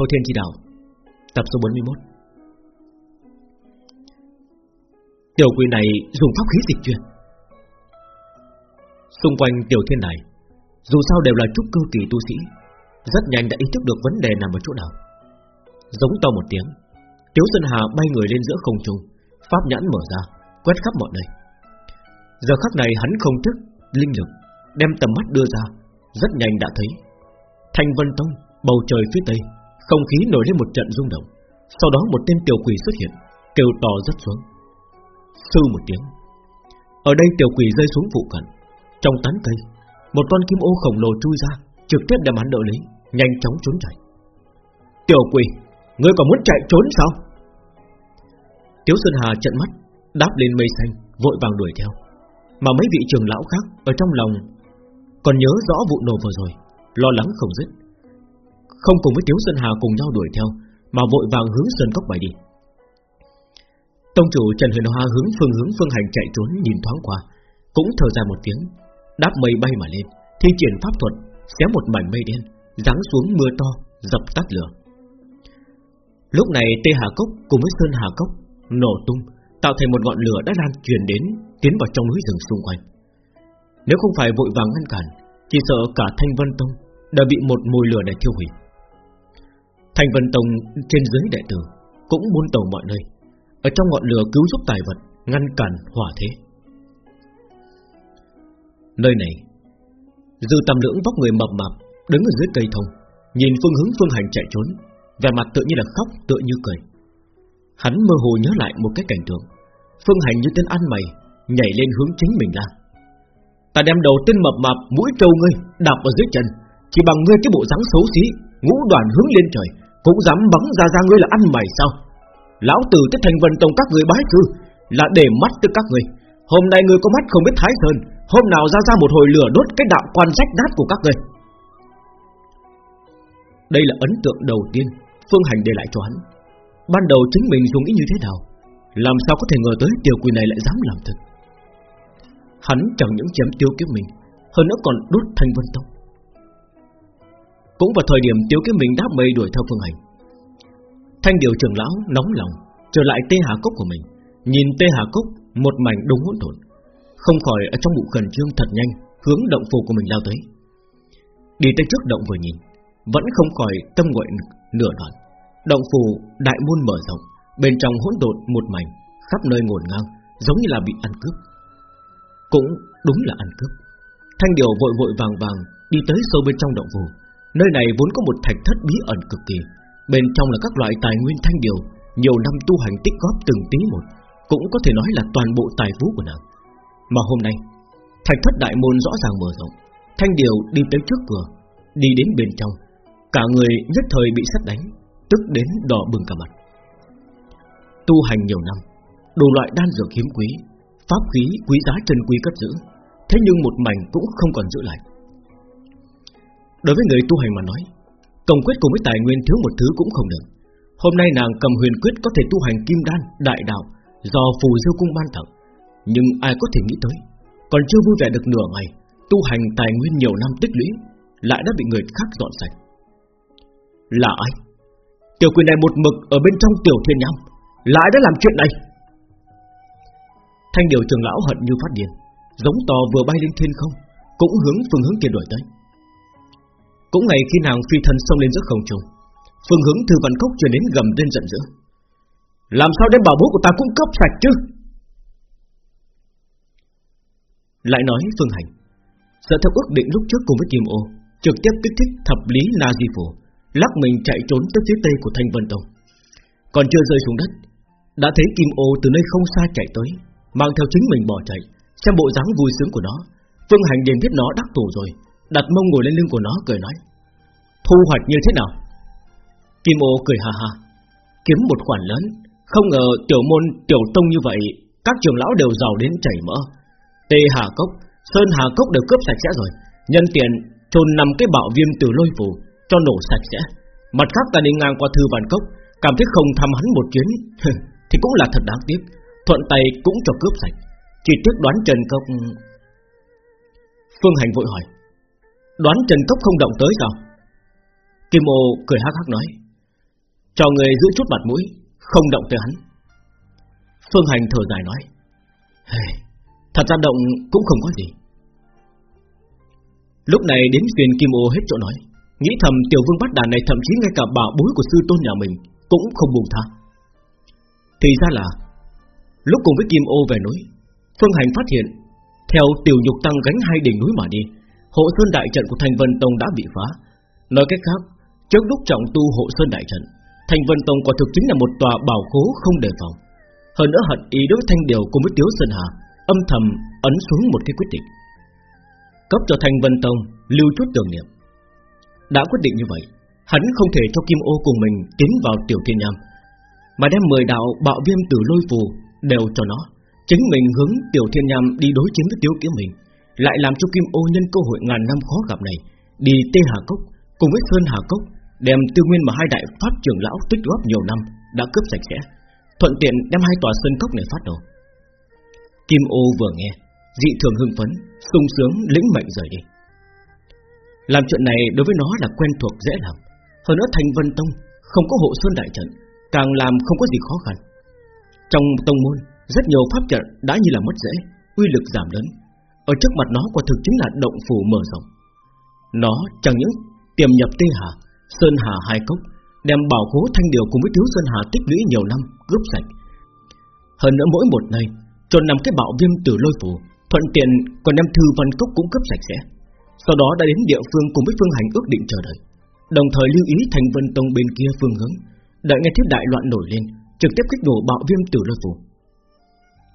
Thâu Thiên Chi Đạo Tập số 41 Tiểu quỷ này dùng pháp khí dịch chuyển. Xung quanh tiểu thiên này, Dù sao đều là trúc cơ kỳ tu sĩ, Rất nhanh đã ý thức được vấn đề nằm ở chỗ nào. Giống to một tiếng, Tiếu Sơn Hà bay người lên giữa không trung, Pháp nhãn mở ra, Quét khắp mọi nơi. Giờ khắc này hắn không thức Linh lực, Đem tầm mắt đưa ra, Rất nhanh đã thấy Thanh Vân Tông Bầu trời phía tây. Không khí nổi lên một trận rung động. Sau đó một tên tiểu quỷ xuất hiện, Kêu to rất xuống. Sư một tiếng. Ở đây tiểu quỷ rơi xuống phụ cận. Trong tán cây, Một con kim ô khổng lồ chui ra, Trực tiếp đem hắn đỡ lấy, Nhanh chóng trốn chạy. Tiểu quỷ, Ngươi còn muốn chạy trốn sao? Tiếu Sơn Hà trận mắt, Đáp lên mây xanh, Vội vàng đuổi theo. Mà mấy vị trường lão khác Ở trong lòng Còn nhớ rõ vụ nổ vừa rồi, Lo lắng không dứt. Không cùng với Tiếu Sơn Hà cùng nhau đuổi theo, Mà vội vàng hướng Sơn Cốc bay đi. Tông chủ Trần Huyền Hoa hướng phương hướng phương hành chạy trốn nhìn thoáng qua, Cũng thở dài một tiếng, Đáp mây bay mà lên, Thi triển pháp thuật, Xé một mảnh mây đen, Giáng xuống mưa to, Dập tắt lửa. Lúc này Tê Hà Cốc cùng với Sơn Hà Cốc, Nổ tung Tạo thành một ngọn lửa đã lan truyền đến, Tiến vào trong núi rừng xung quanh. Nếu không phải vội vàng ngăn cản, Chỉ sợ cả Thanh Vân Tông Đã bị một mùi lửa này thiêu hủy thành Vân Tông trên dưới đệ tử Cũng buôn tàu mọi nơi, ở trong ngọn lửa cứu giúp tài vật, Ngăn cản hỏa thế. Nơi này, Dư tầm lưỡng vóc người mập mạp, Đứng ở dưới cây thông, Nhìn phương hướng phương hành chạy trốn, Vẻ mặt tự như là khóc, tự như cười. Hắn mơ hồ nhớ lại một cái cảnh tượng, Phương hành như tên ăn mày, Nhảy lên hướng chính mình ra. Ta đem đầu tên mập mạp mũi trâu ngươi Đạp ở dưới chân, Chỉ bằng ngươi cái bộ dáng xấu xí, Ngũ đoàn hướng lên trời cũng dám bắn ra ra ngươi là ăn mày sao? Lão tử tới thành vân tông các người bái sư, Là để mắt tới các người. Hôm nay người có mắt không biết thái sơn, Hôm nào ra ra một hồi lửa đốt cái đạo quan rách nát của các người Đây là ấn tượng đầu tiên, Phương Hành để lại cho hắn. Ban đầu chính mình dùng ý như thế nào, Làm sao có thể ngờ tới tiểu quỷ này lại dám làm thật? Hắn chẳng những chém tiêu kiếp mình, Hơn nữa còn đốt thanh vân tông. Cũng vào thời điểm tiêu Kiếm mình đáp mây đuổi theo Phương Hành. Thanh điều trưởng lão nóng lòng, Trở lại tê hà cốc của mình. Nhìn tê hà cốc, một mảnh đúng hỗn độn. Không khỏi ở trong bụng khẩn trương thật nhanh, Hướng động phù của mình lao tới. Đi tới trước động vừa nhìn, Vẫn không khỏi tâm nguội nửa đoạn. Động phù đại môn mở rộng, Bên trong hỗn độn một mảnh, Khắp nơi ngổn ngang, Giống như là bị ăn cướp. Cũng đúng là ăn cướp. Thanh điều vội vội vàng vàng Đi tới sâu bên trong động phù Nơi này vốn có một thạch thất bí ẩn cực kỳ. Bên trong là các loại tài nguyên thanh điều, Nhiều năm tu hành tích góp từng tí một, Cũng có thể nói là toàn bộ tài phú của nàng. Mà hôm nay, Thạch thất đại môn rõ ràng mở rộng, Thanh điều đi tới trước cửa, Đi đến bên trong, Cả người nhất thời bị sắt đánh, Tức đến đỏ bừng cả mặt. Tu hành nhiều năm, Đủ loại đan dược hiếm quý, Pháp khí quý giá chân quý cất giữ, Thế nhưng một mảnh cũng không còn giữ lại. Đối với người tu hành mà nói Công quyết cùng với tài nguyên thiếu một thứ cũng không được. Hôm nay nàng cầm huyền quyết có thể tu hành kim đan, đại đạo Do phù diêu cung ban tặng Nhưng ai có thể nghĩ tới Còn chưa vui vẻ được nửa ngày Tu hành tài nguyên nhiều năm tích lũy Lại đã bị người khác dọn sạch. Là ai? Tiểu quyền này một mực ở bên trong tiểu thiên nham Lại đã làm chuyện này. Thanh điều trường lão hận như phát điên Giống to vừa bay lên thiên không Cũng hướng phương hướng kia đổi tới cũng ngày khi nàng phi thân xông lên giữa không trung, Phương hướng thư văn cốc truyền đến gầm lên giận dữ. Làm sao đem bảo bối của ta cũng cấp sạch chứ? Lại nói Phương Hành, Sợ theo ước định lúc trước cùng với Kim Ô, Trực tiếp kích thích thập lý Na Di Phủ Lắc mình chạy trốn tới phía tây của Thanh Vân Tông. Còn chưa rơi xuống đất, Đã thấy Kim Ô từ nơi không xa chạy tới, Mang theo chính mình bỏ chạy, Xem bộ dáng vui sướng của nó. Phương Hành liền biết nó đắc thủ rồi, Đặt mông ngồi lên lưng của nó, cười nói. Thu hoạch như thế nào? Kim ô cười hà hà Kiếm một khoản lớn, Không ngờ tiểu môn, tiểu tông như vậy, Các trường lão đều giàu đến chảy mỡ. Tê Hà Cốc, Sơn Hà Cốc đều cướp sạch sẽ rồi. Nhân tiền trôn nằm cái bạo viêm từ lôi phù Cho nổ sạch sẽ. Mặt khác, ta đi ngang qua thư vạn cốc, Cảm thấy không thăm hắn một chuyến. Thì cũng là thật đáng tiếc. Thuận tay cũng cho cướp sạch. Chỉ tiếc đoán Trần Cốc Phương Hành vội hỏi, Đoán Trần Cốc không động tới sao? Kim ô cười hắc hắc nói Cho người giữ chút mặt mũi Không động tới hắn. Phương Hành thở dài nói hey, Thật ra động cũng không có gì. Lúc này đến phiền Kim Ô hết chỗ nói Nghĩ thầm tiểu vương bắt đàn này Thậm chí ngay cả bảo bối của sư tôn nhà mình Cũng không buông tha. Thì ra là Lúc cùng với Kim Ô về núi Phương Hành phát hiện Theo tiểu nhục tăng gánh hai đỉnh núi mà đi Hộ sơn đại trận của Thành Vân Tông đã bị phá Nói cách khác Trước lúc trọng tu hộ sơn đại trận, Thành Vân Tông quả thực chính là một tòa bảo khố không đề phòng. Hơn nữa hận ý đối Thanh Điều cùng với Tiếu Sơn Hà, Âm thầm ấn xuống một cái quyết định. Cấp cho Thanh Vân Tông lưu chút tưởng niệm. Đã quyết định như vậy, Hắn không thể cho Kim Ô cùng mình tiến vào Tiểu Thiên Nham, Mà đem mười đạo bạo viêm từ lôi phù Đều cho nó. Chính mình hướng Tiểu Thiên Nham đi đối chiến với Tiếu Kiếm mình Lại làm cho Kim Ô nhân cơ hội ngàn năm khó gặp này, Đi Tê Hà Cốc Cùng với Sơn Hà Cốc Đem tư nguyên mà hai đại pháp trưởng lão tích góp nhiều năm Đã cướp sạch sẽ, Thuận tiện đem hai tòa sơn cốc này phát đồ. Kim ô vừa nghe, Dị thường hưng phấn, sung sướng, lĩnh mệnh rời đi. Làm chuyện này đối với nó là quen thuộc, dễ làm. Hơn nữa thành vân tông Không có hộ sơn đại trận, Càng làm không có gì khó khăn. Trong tông môn, Rất nhiều pháp trận đã như là mất dễ, Uy lực giảm lớn. Ở trước mặt nó quả thực chính là động phủ mở rộng. Nó chẳng những tiềm nhập tê hà Sơn Hà hai cốc, Đem bảo khố thanh điều cùng với Tiếu Sơn Hà tích lũy nhiều năm Cướp sạch Hơn nữa mỗi một ngày Trồn nằm cái bạo viêm tử lôi phủ, Thuận tiện còn đem thư văn cốc cũng cướp sạch sẽ. Sau đó đã đến địa phương cùng với phương hành ước định chờ đợi. Đồng thời lưu ý thành vân tông bên kia phương hướng, Đợi nghe thiết đại loạn nổi lên, Trực tiếp kích nổ bạo viêm tử lôi phủ.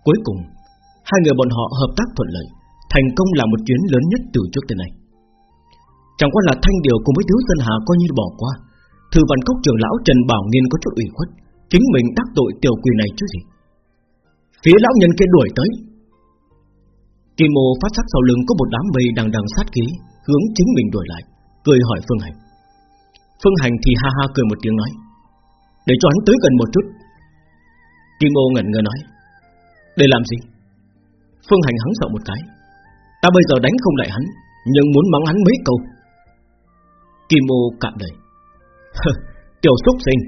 Cuối cùng, Hai người bọn họ hợp tác thuận lợi, Thành công là một chuyến lớn nhất từ trước tới nay. Chẳng qua là thanh điều cùng với thiếu dân hạ coi như bỏ qua. Thư văn cốc trưởng lão Trần Bảo Nghiên có chút ủy khuất, Chính mình đắc tội tiểu quỷ này chứ gì. Phía lão nhân kia đuổi tới. Kim mô phát sắc sau lưng có một đám mây đằng đằng sát khí, Hướng chính mình đuổi lại, Cười hỏi Phương Hành. Phương Hành thì ha ha cười một tiếng nói, Để cho hắn tới gần một chút. Kim mô ngẩn ngơ nói, Để làm gì? Phương Hành hắn sợ một cái, Ta bây giờ đánh không lại hắn, Nhưng muốn mắng hắn mấy câu. Kim ô cạn đời Tiểu xúc sinh,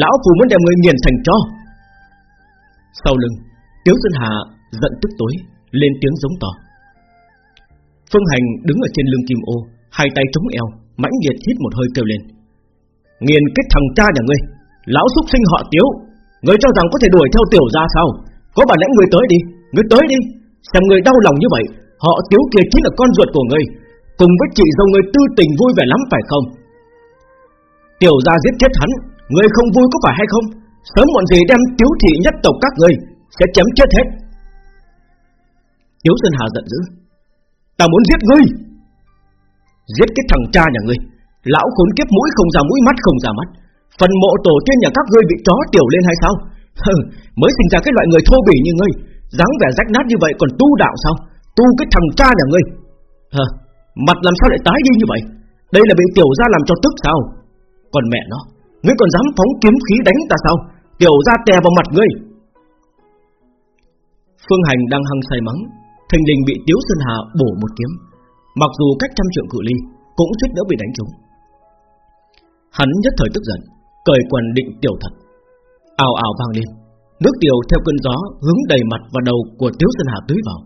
Lão phù muốn đem người nghiền thành cho. Sau lưng, Tiếu Xuân Hà giận tức tối, Lên tiếng giống to. Phương Hành đứng ở trên lưng Kim ô, Hai tay chống eo, Mãnh liệt hít một hơi kêu lên. Nghiền kết thằng cha nhà ngươi, Lão xúc sinh họ Tiếu, Ngươi cho rằng có thể đuổi theo tiểu ra sao? Có bản lẽ người tới đi Người tới đi. Xem người đau lòng như vậy, Họ Tiếu kia chính là con ruột của ngươi Cùng với chị dâu người tư tình vui vẻ lắm phải không? Tiểu gia giết chết hắn Người không vui có phải hay không? Sớm muộn gì đem tiếu thị nhất tộc các người Sẽ chém chết hết. Tiếu Sơn Hà giận dữ. Ta muốn giết ngươi. Giết cái thằng cha nhà ngươi. Lão khốn kiếp mũi không ra mũi mắt không ra mắt. Phần mộ tổ tiên nhà các ngươi bị chó tiểu lên hay sao? Mới sinh ra cái loại người thô bỉ như ngươi. dáng vẻ rách nát như vậy còn tu đạo sao? Tu cái thằng cha nhà ngươi. Hờ Mặt làm sao lại tái đi như vậy? Đây là bị tiểu gia làm cho tức sao? Còn mẹ nó, Ngươi còn dám phóng kiếm khí đánh ta sao? Tiểu gia tè vào mặt ngươi. Phương Hành đang hăng say mắng Thành đình bị Tiếu Sơn Hà bổ một kiếm. Mặc dù cách trăm trượng cự ly, Cũng suýt nữa bị đánh trúng. Hắn nhất thời tức giận, Cởi quần định tiểu thật. Ào ào vang lên, Nước tiểu theo cơn gió hướng đầy mặt và đầu của Tiếu Sơn Hà tưới vào.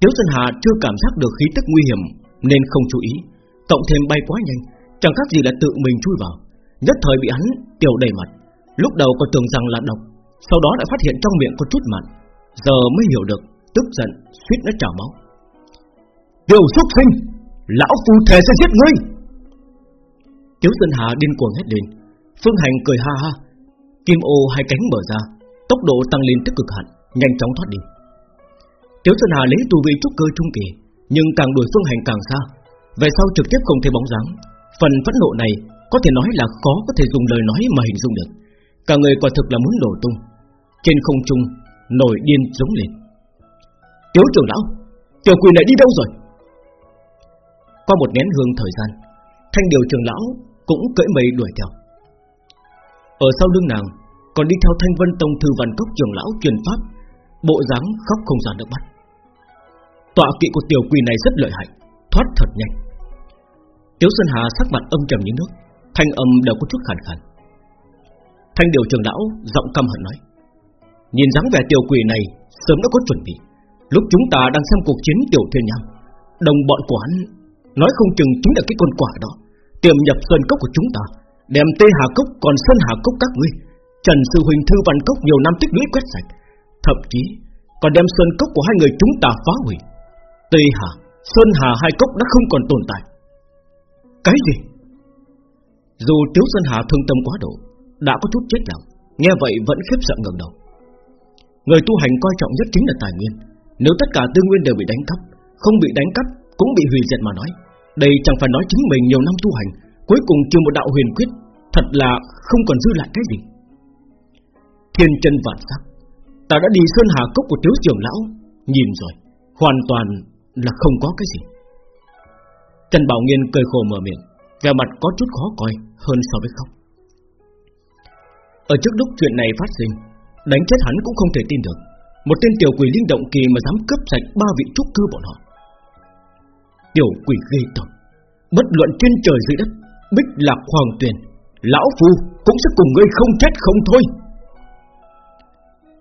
Tiếu Sơn Hà chưa cảm giác được khí tức nguy hiểm nên không chú ý, cộng thêm bay quá nhanh, chẳng khác gì là tự mình chui vào, nhất thời bị hắn tiểu đầy mặt. Lúc đầu còn tưởng rằng là độc, sau đó lại phát hiện trong miệng có chút mặn, giờ mới hiểu được, tức giận suýt nó trào máu. Tiểu xuất sinh, lão phu thề sẽ giết ngươi. Tiếu Sơn Hà điên cuồng hét lên, Phương Hành cười ha ha, kim ô hai cánh mở ra, tốc độ tăng lên tức cực hạn, nhanh chóng thoát đi. Tiếu Sơn Hà lấy tu vi trúc cơ trung kỳ, nhưng càng đuổi phương hành càng xa. Về sau trực tiếp không thấy bóng dáng. Phần phẫn nộ này Có thể nói là khó có thể dùng lời nói mà hình dung được. Cả người quả thực là muốn đổ tung. Trên không trung, Nổi điên giống lên. Tiếu trưởng lão, Tiểu quỷ này đi đâu rồi? Qua một nén hương thời gian, Thanh điều trưởng lão cũng cưỡi mây đuổi theo. Ở sau lưng nàng, Còn đi theo thanh vân tông thư văn cốc trưởng lão truyền pháp, Bộ dáng khóc không ra được mắt. Tọa kỵ của tiểu quỷ này rất lợi hại, Thoát thật nhanh. Tiếu Xuân Hà sắc mặt âm trầm như nước, Thanh âm đều có chút khàn khàn. Thanh điều trường lão giọng căm hận nói, Nhìn dáng vẻ tiểu quỷ này, Sớm đã có chuẩn bị. Lúc chúng ta đang xem cuộc chiến tiểu thiên nham, Đồng bọn của hắn Nói không chừng chính là cái con quả đó. Tiềm nhập sơn cốc của chúng ta, Đem tê hà cốc còn sơn hà cốc các ngươi, Trần sư huynh thư văn cốc nhiều năm tích lũy quét sạch, Thậm chí còn đem sơn cốc của hai người chúng ta phá hủy. Tê hà Sơn hà hai cốc đã không còn tồn tại. Cái gì? Dù Tiếu Sơn Hà thương tâm quá độ, Đã có chút chết lòng, Nghe vậy vẫn khiếp sợ ngẩng đầu. Người tu hành coi trọng nhất chính là tài nguyên. Nếu tất cả tư nguyên đều bị đánh cắp, Không bị đánh cắp cũng bị hủy diệt mà nói. Đây chẳng phải nói chính mình nhiều năm tu hành, Cuối cùng chưa một đạo huyền quyết, Thật là không còn dư lại cái gì. Thiên chân vạn sắc Ta đã đi Sơn Hà Cốc của Tiếu Trường Lão, Nhìn rồi, Hoàn toàn là không có cái gì. Trần Bảo Nghiên cười khổ mở miệng, Vẻ mặt có chút khó coi hơn so với khóc. Ở trước lúc chuyện này phát sinh, Đánh chết hắn cũng không thể tin được. Một tên tiểu quỷ linh động kỳ mà dám cướp sạch ba vị trúc cư bọn họ. Tiểu quỷ ghê tởm, Bất luận trên trời dưới đất, Bích lạc hoàng tuyền, Lão Phu cũng sẽ cùng ngươi không chết không thôi.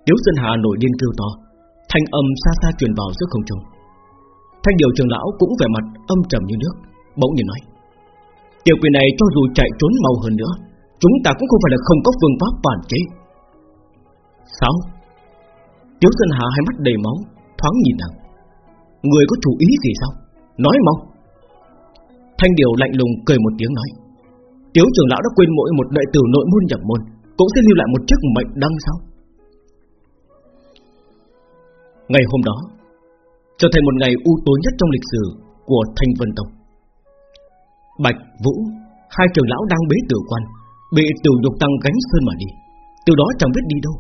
Tiếu Dân Hà nổi điên kêu to, Thanh âm xa xa truyền vào giữa không trung. Thanh điều trường lão cũng vẻ mặt âm trầm như nước, Bỗng nhiên nói. Tiểu quỷ này cho dù chạy trốn mau hơn nữa, Chúng ta cũng không phải là không có phương pháp bản chế. Sao? Tiếu Dân Hà hai mắt đầy máu, Thoáng nhìn nàng. Người có chủ ý gì sao? Nói mau. Thanh điều lạnh lùng cười một tiếng nói. Tiếu trưởng lão đã quên mỗi một đệ tử nội môn nhập môn, Cũng sẽ lưu lại một chiếc mệnh đăng sao? Ngày hôm đó Trở thành một ngày u tối nhất trong lịch sử Của Thanh Vân Tông Bạch, Vũ Hai trưởng lão đang bế tử quan Bị tiểu nhục tăng gánh sơn mà đi Từ đó chẳng biết đi đâu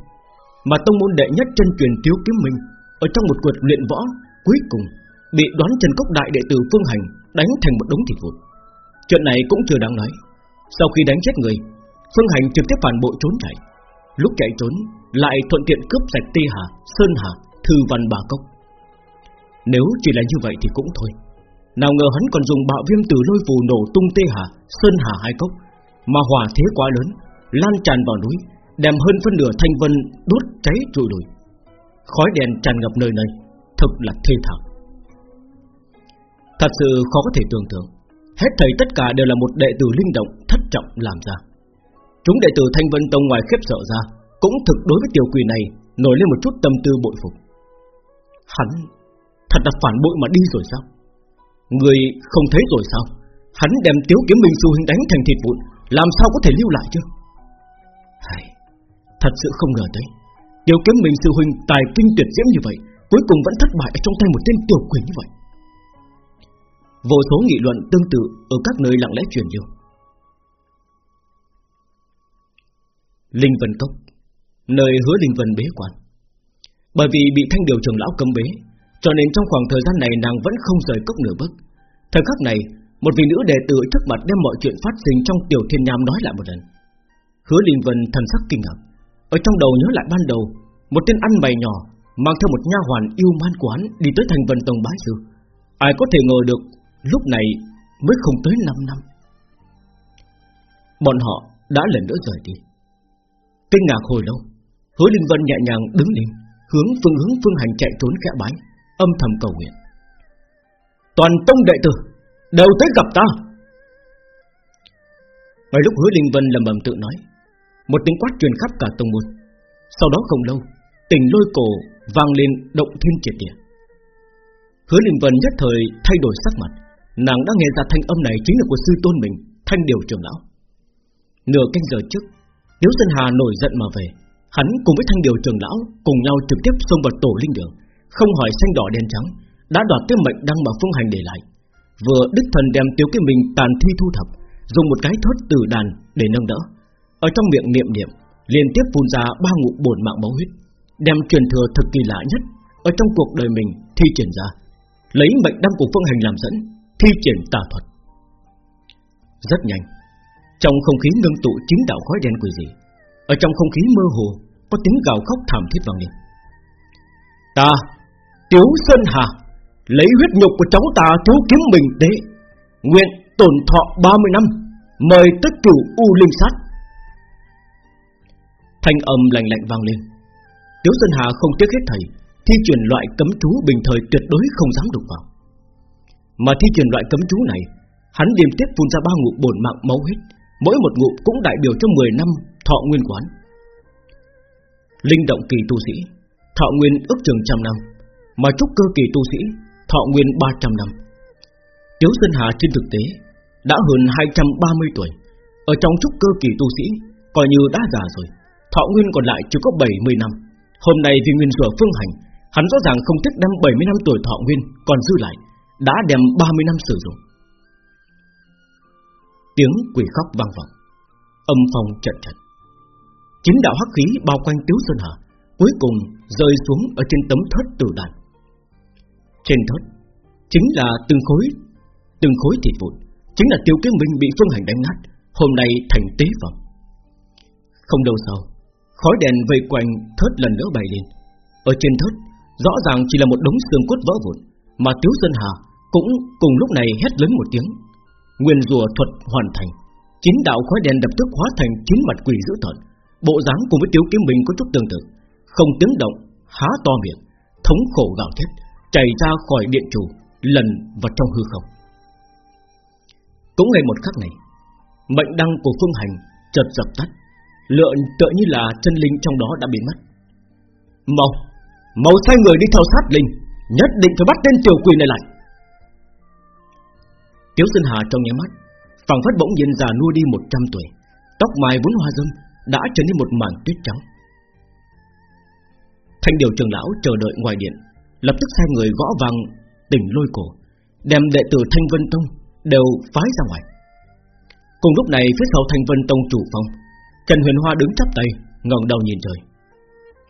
Mà tông môn đệ nhất chân truyền thiếu Kiếm Minh Ở trong một cuộc luyện võ Cuối cùng bị đoán Trần Cốc Đại đệ tử Phương Hành đánh thành một đống thịt vụn. Chuyện này cũng chưa đáng nói. Sau khi đánh chết người, Phương Hành trực tiếp phản bội trốn chạy. Lúc chạy trốn, lại thuận tiện cướp sạch tây Hà, Sơn Hà, Thư Văn Bà Cốc. Nếu chỉ là như vậy thì cũng thôi. Nào ngờ hắn còn dùng bạo viêm từ lôi phù nổ tung Tê Hà, Sơn Hà hai cốc, mà hỏa thế quá lớn, lan tràn vào núi, đem hơn phân nửa thanh vân đốt cháy trụi đùi. Khói đèn tràn ngập nơi này, thật là thê thảm. Thật sự khó có thể tưởng tượng Hết thầy tất cả đều là một đệ tử linh động Thất trọng làm ra Chúng đệ tử Thanh Vân Tông ngoài khiếp sợ ra Cũng thực đối với tiểu quỷ này Nổi lên một chút tâm tư bội phục Hắn Thật là phản bội mà đi rồi sao? Người không thấy rồi sao? Hắn đem tiếu kiếm minh sư huynh đánh thành thịt vụn Làm sao có thể lưu lại chứ? Hay, Thật sự không ngờ tới Tiếu kiếm minh sư huynh tài kinh tuyệt diễm như vậy Cuối cùng vẫn thất bại ở trong tay một tên tiểu quỷ như vậy. Vô số nghị luận tương tự Ở các nơi lặng lẽ truyền lưu Linh Vân Cốc Nơi hứa Linh Vân bế quan. Bởi vì bị thanh điều trường lão cấm bế cho nên trong khoảng thời gian này nàng vẫn không rời cốc nửa bước. Thời khắc này, Một vị nữ đệ tử trước mặt đem mọi chuyện phát sinh Trong tiểu thiên nham nói lại một lần. Hứa Linh Vân thần sắc kinh ngạc. Ở trong đầu nhớ lại ban đầu, Một tên ăn mày nhỏ, Mang theo một nha hoàn yêu man quán Đi tới thành vân tông bái sư. Ai có thể ngờ được, Lúc này mới không tới 5 năm. Bọn họ đã lần nữa rời đi. Kinh ngạc hồi lâu, Hứa Linh Vân nhẹ nhàng đứng lên, Hướng phương hướng phương hành chạy trốn khẽ bái. Âm thầm cầu nguyện. Toàn tông đệ tử Đều tới gặp ta. Ngay lúc hứa Linh Vân lầm bầm tự nói, Một tiếng quát truyền khắp cả tông môn. Sau đó không lâu, Tình lôi cổ vang lên động thiên triệt địa. Hứa Linh Vân nhất thời thay đổi sắc mặt, Nàng đã nghe ra thanh âm này chính là của sư tôn mình, Thanh điều trưởng lão. Nửa canh giờ trước Tiếu Sơn Hà nổi giận mà về. Hắn cùng với thanh điều trưởng lão Cùng nhau trực tiếp xông vào tổ linh đường. Không hỏi xanh đỏ đen trắng Đã đoạt cái mệnh đăng mà phương hành để lại Vừa đích thần đem tiêu cái mình tàn thi thu thập Dùng một cái thớt từ đàn để nâng đỡ Ở trong miệng niệm niệm Liên tiếp phun ra ba ngụm bổn mạng máu huyết Đem truyền thừa thực kỳ lạ nhất Ở trong cuộc đời mình thi triển ra Lấy mệnh đăng của phương hành làm dẫn thi triển tà thuật. Rất nhanh, trong không khí ngưng tụ chính đạo khói đen quỷ dị, ở trong không khí mơ hồ có tiếng gào khóc thảm thiết vang lên. Ta, Tiếu Sơn Hà, lấy huyết nhục của cháu ta thiếu kiếm mình tế, nguyện tổn thọ 30 năm, mời tất cửu u linh sát. Thanh âm lạnh lạnh vang lên. Tiếu Sơn Hà không tiếc hết thầy Thi truyền loại cấm chú bình thời tuyệt đối không dám đụng vào. Mà thi truyền loại cấm chú này Hắn liên tiếp phun ra ba ngụm bổn mạng máu huyết Mỗi một ngụm cũng đại biểu cho 10 năm thọ nguyên quán. Linh động kỳ tu sĩ Thọ nguyên ước chừng trăm năm. Mà trúc cơ kỳ tu sĩ Thọ nguyên 300 năm. Tiếu Sơn Hà trên thực tế Đã hơn 230 tuổi. Ở trong trúc cơ kỳ tu sĩ Coi như đã già rồi, Thọ nguyên còn lại chỉ có 70 năm. Hôm nay vì nguyên rủa phương hành, Hắn rõ ràng không thích đem 70 năm tuổi thọ nguyên Còn dư lại, Đã đem 30 năm sử dụng. Tiếng quỷ khóc vang vọng, Âm phong trận trận Chính đạo hắc khí bao quanh Tiếu Sơn Hà Cuối cùng rơi xuống ở trên tấm thớt tử đàn. Trên thớt. Chính là từng khối Từng khối thịt vụn. Chính là tiêu kiếm minh bị phương hành đánh nát, Hôm nay thành tế phẩm. Không lâu sau, Khói đèn vây quanh thớt lần nữa bay lên. Ở trên thớt, Rõ ràng chỉ là một đống xương cốt vỡ vụn, Mà Tiếu Sơn Hà cũng cùng lúc này hét lớn một tiếng. Nguyên rùa thuật hoàn thành, Chín đạo khói đèn lập tức hóa thành chín mặt quỷ dữ tợn. Bộ dáng cùng với Tiếu Kiếm Minh có chút tương tự. Không tiếng động, Há to miệng, Thống khổ gào thét. Chảy ra khỏi điện chủ, Lần vào trong hư không. Cũng ngày một khắc này, Mệnh đăng của phương hành chợt dập tắt, Lượn tựa như là chân linh trong đó đã biến mất. Mau Mau sai người đi theo sát linh, Nhất định phải bắt tên tiểu quỷ này lại. Tiếu Sơn Hà trong nháy mắt phẳng phất bỗng nhiên già nua đi 100 tuổi, Tóc mai vốn hoa dâm Đã trở nên một mảng tuyết trắng. Thanh điều trường lão chờ đợi ngoài điện Lập tức sai người gõ vàng tỉnh lôi cổ, Đem đệ tử Thanh Vân Tông Đều phái ra ngoài. Cùng lúc này, phía sau Thanh Vân Tông chủ phong Trần Huyền Hoa đứng chắp tay, ngẩng đầu nhìn trời.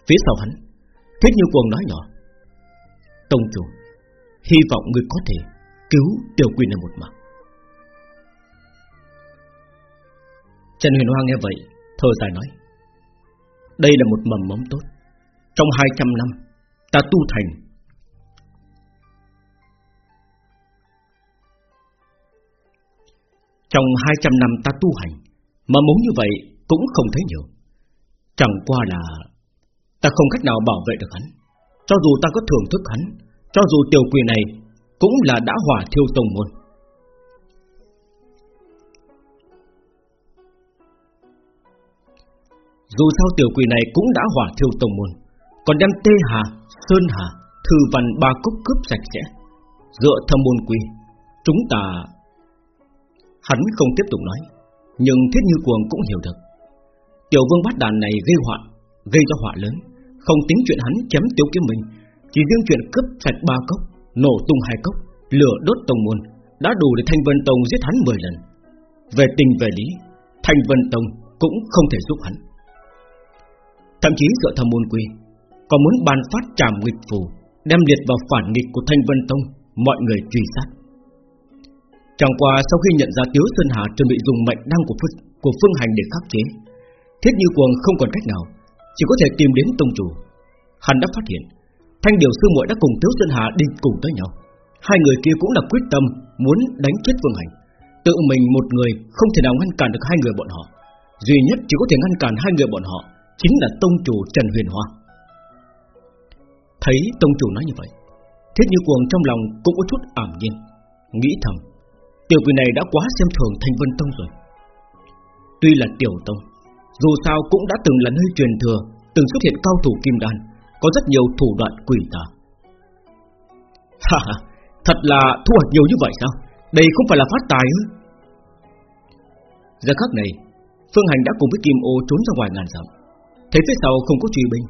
Phía sau hắn, Thiết Như Cuồng nói nhỏ, Tông chủ, Hy vọng người có thể cứu tiểu quỷ này một mạng. Trần Huyền Hoa nghe vậy, Thở dài nói, Đây là một mầm mống tốt. Trong 200 năm, Ta tu thành Trong 200 năm ta tu hành Mà muốn như vậy cũng không thấy nhiều. Chẳng qua là Ta không cách nào bảo vệ được hắn. Cho dù ta có thưởng thức hắn Cho dù tiểu quỷ này Cũng là đã hỏa thiêu tông môn. Dù sao tiểu quỷ này cũng đã hỏa thiêu tông môn Còn đem tê hà, sơn hà Thư văn ba cốc cướp sạch sẽ. Dựa thâm môn quy Chúng ta Hắn không tiếp tục nói, Nhưng Thiết Như Cuồng cũng hiểu được. Tiểu vương bát đàn này gây họa, Gây ra họa lớn. Không tính chuyện hắn chém tiêu kiếm mình Chỉ riêng chuyện cướp sạch ba cốc, Nổ tung hai cốc, Lửa đốt tông môn, Đã đủ để Thanh Vân Tông giết hắn 10 lần. Về tình về lý, Thanh Vân Tông cũng không thể giúp hắn. Thậm chí dựa thầm môn quy, Còn muốn ban phát trảm nghịch phù, Đem liệt vào phản nghịch của Thanh Vân Tông, Mọi người truy sát. Chẳng qua sau khi nhận ra Tiếu Sơn Hà chuẩn bị dùng mệnh đăng của, phương, của phương hành để khắc chế Thiết Như Cuồng không còn cách nào Chỉ có thể tìm đến Tông Chủ. Hắn đã phát hiện Thanh Điều Sư muội đã cùng Tiếu Sơn Hà đi cùng tới nhau. Hai người kia cũng là quyết tâm Muốn đánh chết phương hành. Tự mình một người không thể nào ngăn cản được hai người bọn họ. Duy nhất chỉ có thể ngăn cản hai người bọn họ Chính là Tông Chủ Trần Huyền Hoa. Thấy Tông Chủ nói như vậy Thiết Như Cuồng trong lòng cũng có chút ảm nhiên Nghĩ thầm. Tiểu quỷ này đã quá xem thường Thanh Vân Tông rồi. Tuy là tiểu tông, Dù sao cũng đã từng là nơi truyền thừa, Từng xuất hiện cao thủ kim đan, Có rất nhiều thủ đoạn quỷ tà. Ha ha, Thật là thu hoạch nhiều như vậy sao? Đây không phải là phát tài ư? Giờ khắc này, Phương Hành đã cùng với Kim Ô trốn ra ngoài ngàn dặm. Thấy phía sau không có truy binh,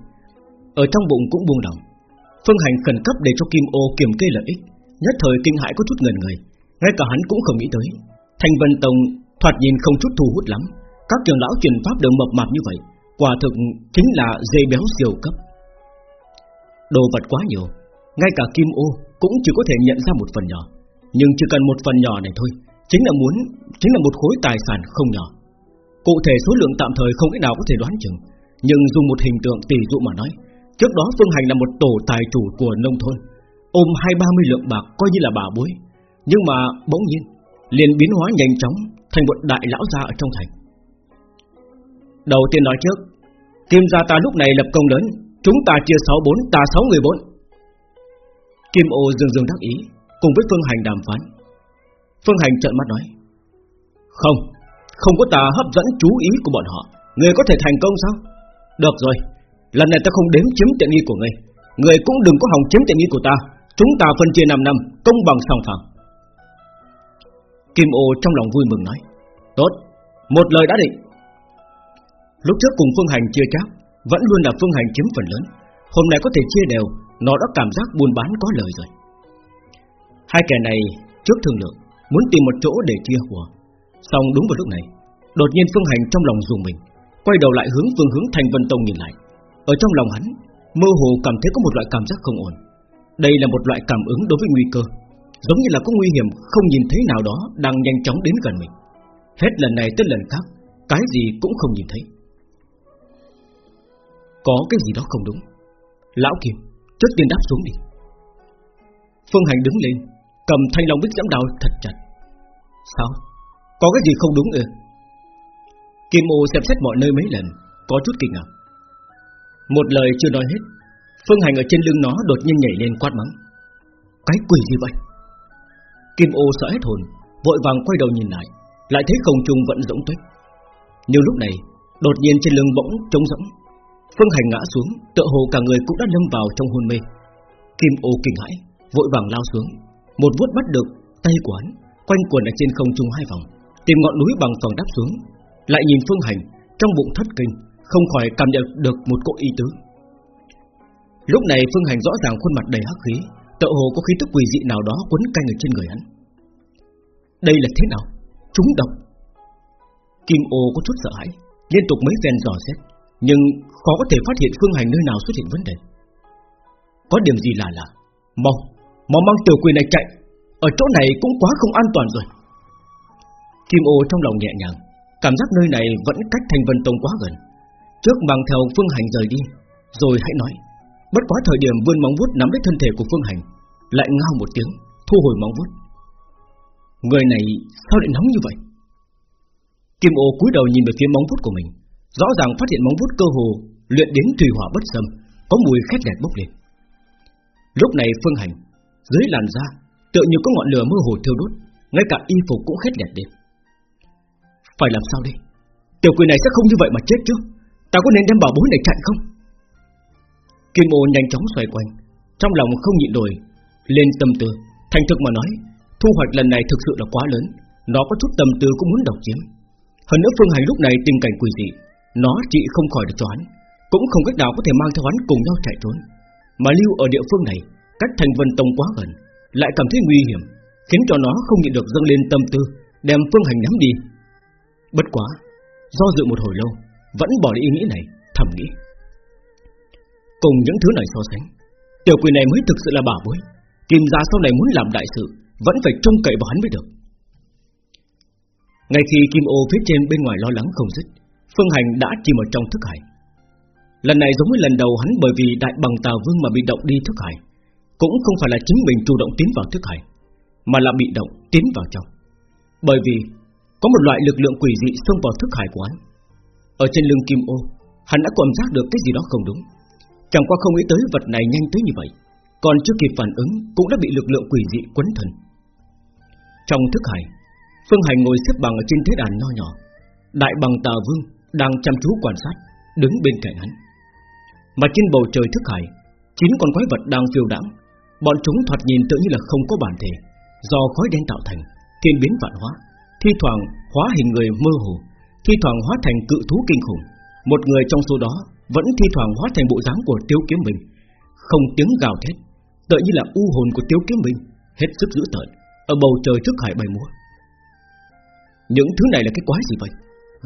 Ở trong bụng cũng buông lòng Phương Hành khẩn cấp để cho Kim Ô kiểm kê lợi ích. Nhất thời kinh hãi có chút ngần người ngay cả hắn cũng không nghĩ tới. Thành Vân Tông thoạt nhìn không chút thu hút lắm. Các trường lão truyền pháp đều mập mạp như vậy, Quả thực chính là dê béo siêu cấp. Đồ vật quá nhiều, Ngay cả Kim Ô cũng chỉ có thể nhận ra một phần nhỏ. Nhưng chỉ cần một phần nhỏ này thôi, Chính là muốn, Chính là một khối tài sản không nhỏ. Cụ thể số lượng tạm thời không cách nào có thể đoán chừng, Nhưng dùng một hình tượng tỷ dụ mà nói, Trước đó Phương Hành là một tổ tài chủ của nông thôn, Ôm hai ba mươi lượng bạc coi như là bà bối nhưng mà bỗng nhiên liền biến hóa nhanh chóng thành một đại lão gia ở trong thành. Đầu tiên nói trước, Kim gia ta lúc này lập công lớn Chúng ta chia 6-4 ta 6 người 4 Kim ô dương dương đắc ý Cùng với Phương Hành đàm phán. Phương Hành trợn mắt nói Không Không có ta hấp dẫn chú ý của bọn họ. Người có thể thành công sao? Được rồi Lần này ta không đếm chiếm tiện nghi của ngươi. Người cũng đừng có hòng chiếm tiện nghi của ta. Chúng ta phân chia 5 năm Công bằng song phẳng. Kim ô trong lòng vui mừng nói, Tốt, Một lời đã định. Lúc trước cùng Phương Hành chia chác Vẫn luôn là Phương Hành chiếm phần lớn. Hôm nay có thể chia đều, Nó đã cảm giác buôn bán có lời rồi. Hai kẻ này trước thương lượng, Muốn tìm một chỗ để chia của Xong đúng vào lúc này, Đột nhiên Phương Hành trong lòng dùng mình, Quay đầu lại hướng phương hướng Thành Vân Tông nhìn lại. Ở trong lòng hắn, Mơ hồ cảm thấy có một loại cảm giác không ổn. Đây là một loại cảm ứng đối với nguy cơ. Giống như là có nguy hiểm Không nhìn thấy nào đó đang nhanh chóng đến gần mình. Hết lần này tới lần khác, Cái gì cũng không nhìn thấy. Có cái gì đó không đúng. Lão Kim Trước tiên đáp xuống đi. Phương Hành đứng lên, Cầm thanh long bích giẫm đào thật chặt. Sao? Có cái gì không đúng ư? Kim ô xem xét mọi nơi mấy lần, Có chút kinh ngạc. Một lời chưa nói hết, Phương Hành ở trên lưng nó đột nhiên nhảy lên quát mắng. Cái quỷ gì vậy? Kim ô sợ hết hồn, Vội vàng quay đầu nhìn lại Lại thấy không trung vẫn rỗng tuyết. Nhưng lúc này, Đột nhiên trên lưng bỗng trống rỗng, Phương Hành ngã xuống, Tựa hồ cả người cũng đã lâm vào trong hôn mê Kim ô kinh hãi, Vội vàng lao xuống, Một vuốt bắt được tay của hắn, Quanh quần ở trên không trung hai vòng, Tìm ngọn núi bằng phẳng đáp xuống, Lại nhìn Phương Hành, Trong bụng thất kinh, Không khỏi cảm nhận được một cỗ y tứ Lúc này Phương Hành rõ ràng khuôn mặt đầy hắc khí Tợ hồ có khí tức quỷ dị nào đó quấn canh ở trên người hắn. Đây là thế nào? Chúng độc. Kim ô có chút sợ hãi, Liên tục mấy phen dò xét, Nhưng khó có thể phát hiện phương hành nơi nào xuất hiện vấn đề. Có điểm gì là lạ? Mau Mau mang tiểu quỷ này chạy. Ở chỗ này cũng quá không an toàn rồi. Kim ô trong lòng nhẹ nhàng, Cảm giác nơi này vẫn cách thành vân tông quá gần. Trước mang theo phương hành rời đi, Rồi hãy nói. Bất quá thời điểm vươn móng vuốt nắm lấy thân thể của Phương Hành, lại ngao một tiếng, thu hồi móng vuốt. Người này sao lại nóng như vậy? Kim Ô cúi đầu nhìn về phía móng vuốt của mình, rõ ràng phát hiện móng vuốt cơ hồ luyện đến thủy hỏa bất xâm, có mùi khét lẹt bốc lên. Lúc này Phương Hành dưới làn da tựa như có ngọn lửa mơ hồ thiêu đốt, ngay cả y phục cũng khét lẹt đi. Phải làm sao đây? Tiểu quỷ này sẽ không như vậy mà chết chứ? Ta có nên đem bảo bối này chạy không? Kim ô nhanh chóng xoay quanh, Trong lòng không nhịn nổi, Lên tâm tư, Thành thực mà nói, Thu hoạch lần này thực sự là quá lớn, Nó có chút tâm tư cũng muốn độc chiếm. Hơn nữa Phương Hành lúc này tình cảnh quỷ dị, Nó chỉ không khỏi được cho hắn Cũng không cách nào có thể mang theo hắn cùng nhau chạy trốn. Mà lưu ở địa phương này, Cách thành vân tông quá gần, Lại cảm thấy nguy hiểm, Khiến cho nó không nhịn được dâng lên tâm tư, Đem Phương Hành nắm đi. Bất quá, Do dự một hồi lâu, Vẫn bỏ đi ý nghĩ này, Thầm nghĩ. Cùng những thứ này so sánh, Tiểu quỷ này mới thực sự là bảo bối. Kim gia sau này muốn làm đại sự, Vẫn phải trông cậy vào hắn mới được. Ngay khi Kim ô phía trên bên ngoài lo lắng không dứt, Phương Hành đã chìm ở trong thức hải. Lần này giống với lần đầu hắn bởi vì đại bằng tào vương mà bị động đi thức hải, Cũng không phải là chính mình chủ động tiến vào thức hải, Mà là bị động tiến vào trong. Bởi vì Có một loại lực lượng quỷ dị xông vào thức hải của hắn. Ở trên lưng Kim ô, Hắn đã cảm giác được cái gì đó không đúng. Chẳng qua không nghĩ tới vật này nhanh tới như vậy, Còn chưa kịp phản ứng Cũng đã bị lực lượng quỷ dị quấn thân. Trong thức hải, Phương Hành ngồi xếp bằng ở trên thế đàn nho nhỏ. Đại bằng tà vương Đang chăm chú quan sát, Đứng bên cạnh hắn. Mà trên bầu trời thức hải, Chín con quái vật đang phiêu đãng. Bọn chúng thoạt nhìn tự như là không có bản thể, Do khói đen tạo thành, Thiên biến vạn hóa, Thi thoảng hóa hình người mơ hồ, Thi thoảng hóa thành cự thú kinh khủng. Một người trong số đó vẫn thi thoảng hóa thành bộ dáng của Tiêu Kiếm Minh, không tiếng gào thét, tựa như là u hồn của Tiêu Kiếm Minh, hết sức dữ tợn, ở bầu trời trước hải bay múa. Những thứ này là cái quái gì vậy?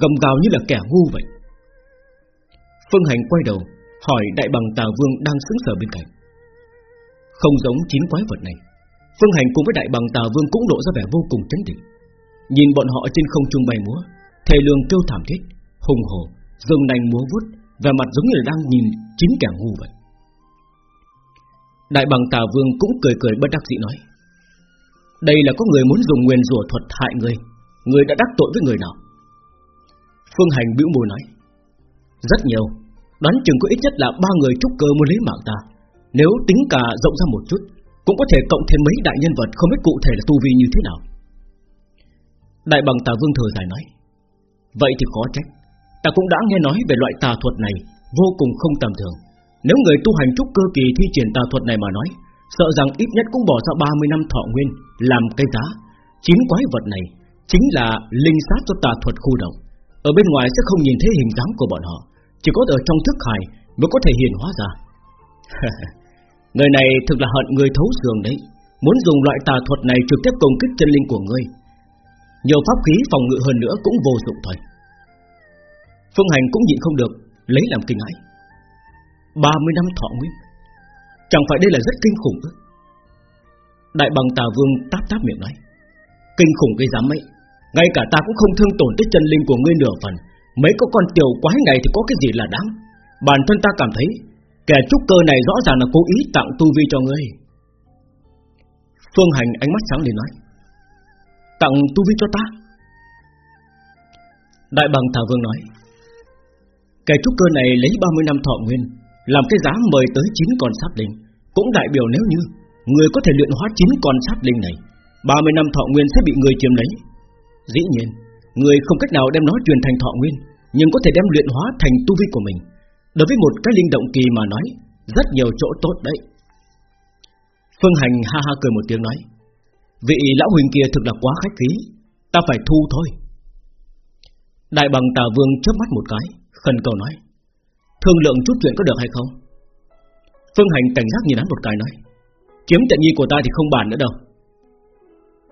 Gầm gào như là kẻ ngu vậy. Phương Hành quay đầu, hỏi đại bằng Tà Vương đang sững sờ bên cạnh. Không giống chín quái vật này, Phương Hành cùng với đại bằng Tà Vương cũng lộ ra vẻ vô cùng chấn định. Nhìn bọn họ trên không trung bay múa, thề lương kêu thảm thiết, hùng hổ, dương nành múa vút về mặt giống như là đang nhìn chính kẻ ngu vậy. Đại bằng tà vương cũng cười cười bất đắc dĩ nói, Đây là có người muốn dùng nguyên rủa thuật hại người Người đã đắc tội với người nào? Phương Hành bĩu môi nói, Rất nhiều, Đoán chừng có ít nhất là ba người trúc cơ muốn lấy mạng ta. Nếu tính cả rộng ra một chút, Cũng có thể cộng thêm mấy đại nhân vật Không biết cụ thể là tu vi như thế nào. Đại bằng tà vương thừa dài nói, Vậy thì khó trách. Ta cũng đã nghe nói về loại tà thuật này, Vô cùng không tầm thường. Nếu người tu hành trúc cơ kỳ thi triển tà thuật này mà nói, Sợ rằng ít nhất cũng bỏ ra 30 năm thọ nguyên, Làm cây giá Chín quái vật này Chính là linh sát cho tà thuật khu động. Ở bên ngoài sẽ không nhìn thấy hình dáng của bọn họ, Chỉ có ở trong thức hải Mới có thể hiện hóa ra. Người này thực là hận người thấu xương đấy, Muốn dùng loại tà thuật này trực tiếp công kích chân linh của ngươi. Nhiều pháp khí phòng ngự hơn nữa cũng vô dụng thôi. Phương Hành cũng nhịn không được, Lấy làm kinh hãi. 30 năm thọ nguyên, Chẳng phải đây là rất kinh khủng ư? Đại bằng tà vương táp táp miệng nói, Kinh khủng cái dám ấy Ngay cả ta cũng không thương tổn tới chân linh của ngươi nửa phần, Mấy có con tiểu quái này thì có cái gì là đáng? Bản thân ta cảm thấy, Kẻ trúc cơ này rõ ràng là cố ý tặng tu vi cho ngươi. Phương Hành ánh mắt sáng lên nói, Tặng tu vi cho ta. Đại bằng Thảo Vương nói Kẻ trúc cơ này lấy 30 năm thọ nguyên, Làm cái giá mời tới 9 con sát linh. Cũng đại biểu nếu như Người có thể luyện hóa 9 con sát linh này 30 năm thọ nguyên sẽ bị người chiếm lấy. Dĩ nhiên, Người không cách nào đem nó truyền thành thọ nguyên, Nhưng có thể đem luyện hóa thành tu vi của mình. Đối với một cái linh động kỳ mà nói, Rất nhiều chỗ tốt đấy. Phương Hành ha ha cười một tiếng nói, Vị lão huynh kia thực là quá khách khí, Ta phải thu thôi. Đại bằng tà vương chớp mắt một cái Khẩn cầu nói, Thương lượng chút chuyện có được hay không? Phương Hành cảnh giác nhìn hắn một cái nói kiếm tiện nhi của ta thì không bàn nữa đâu.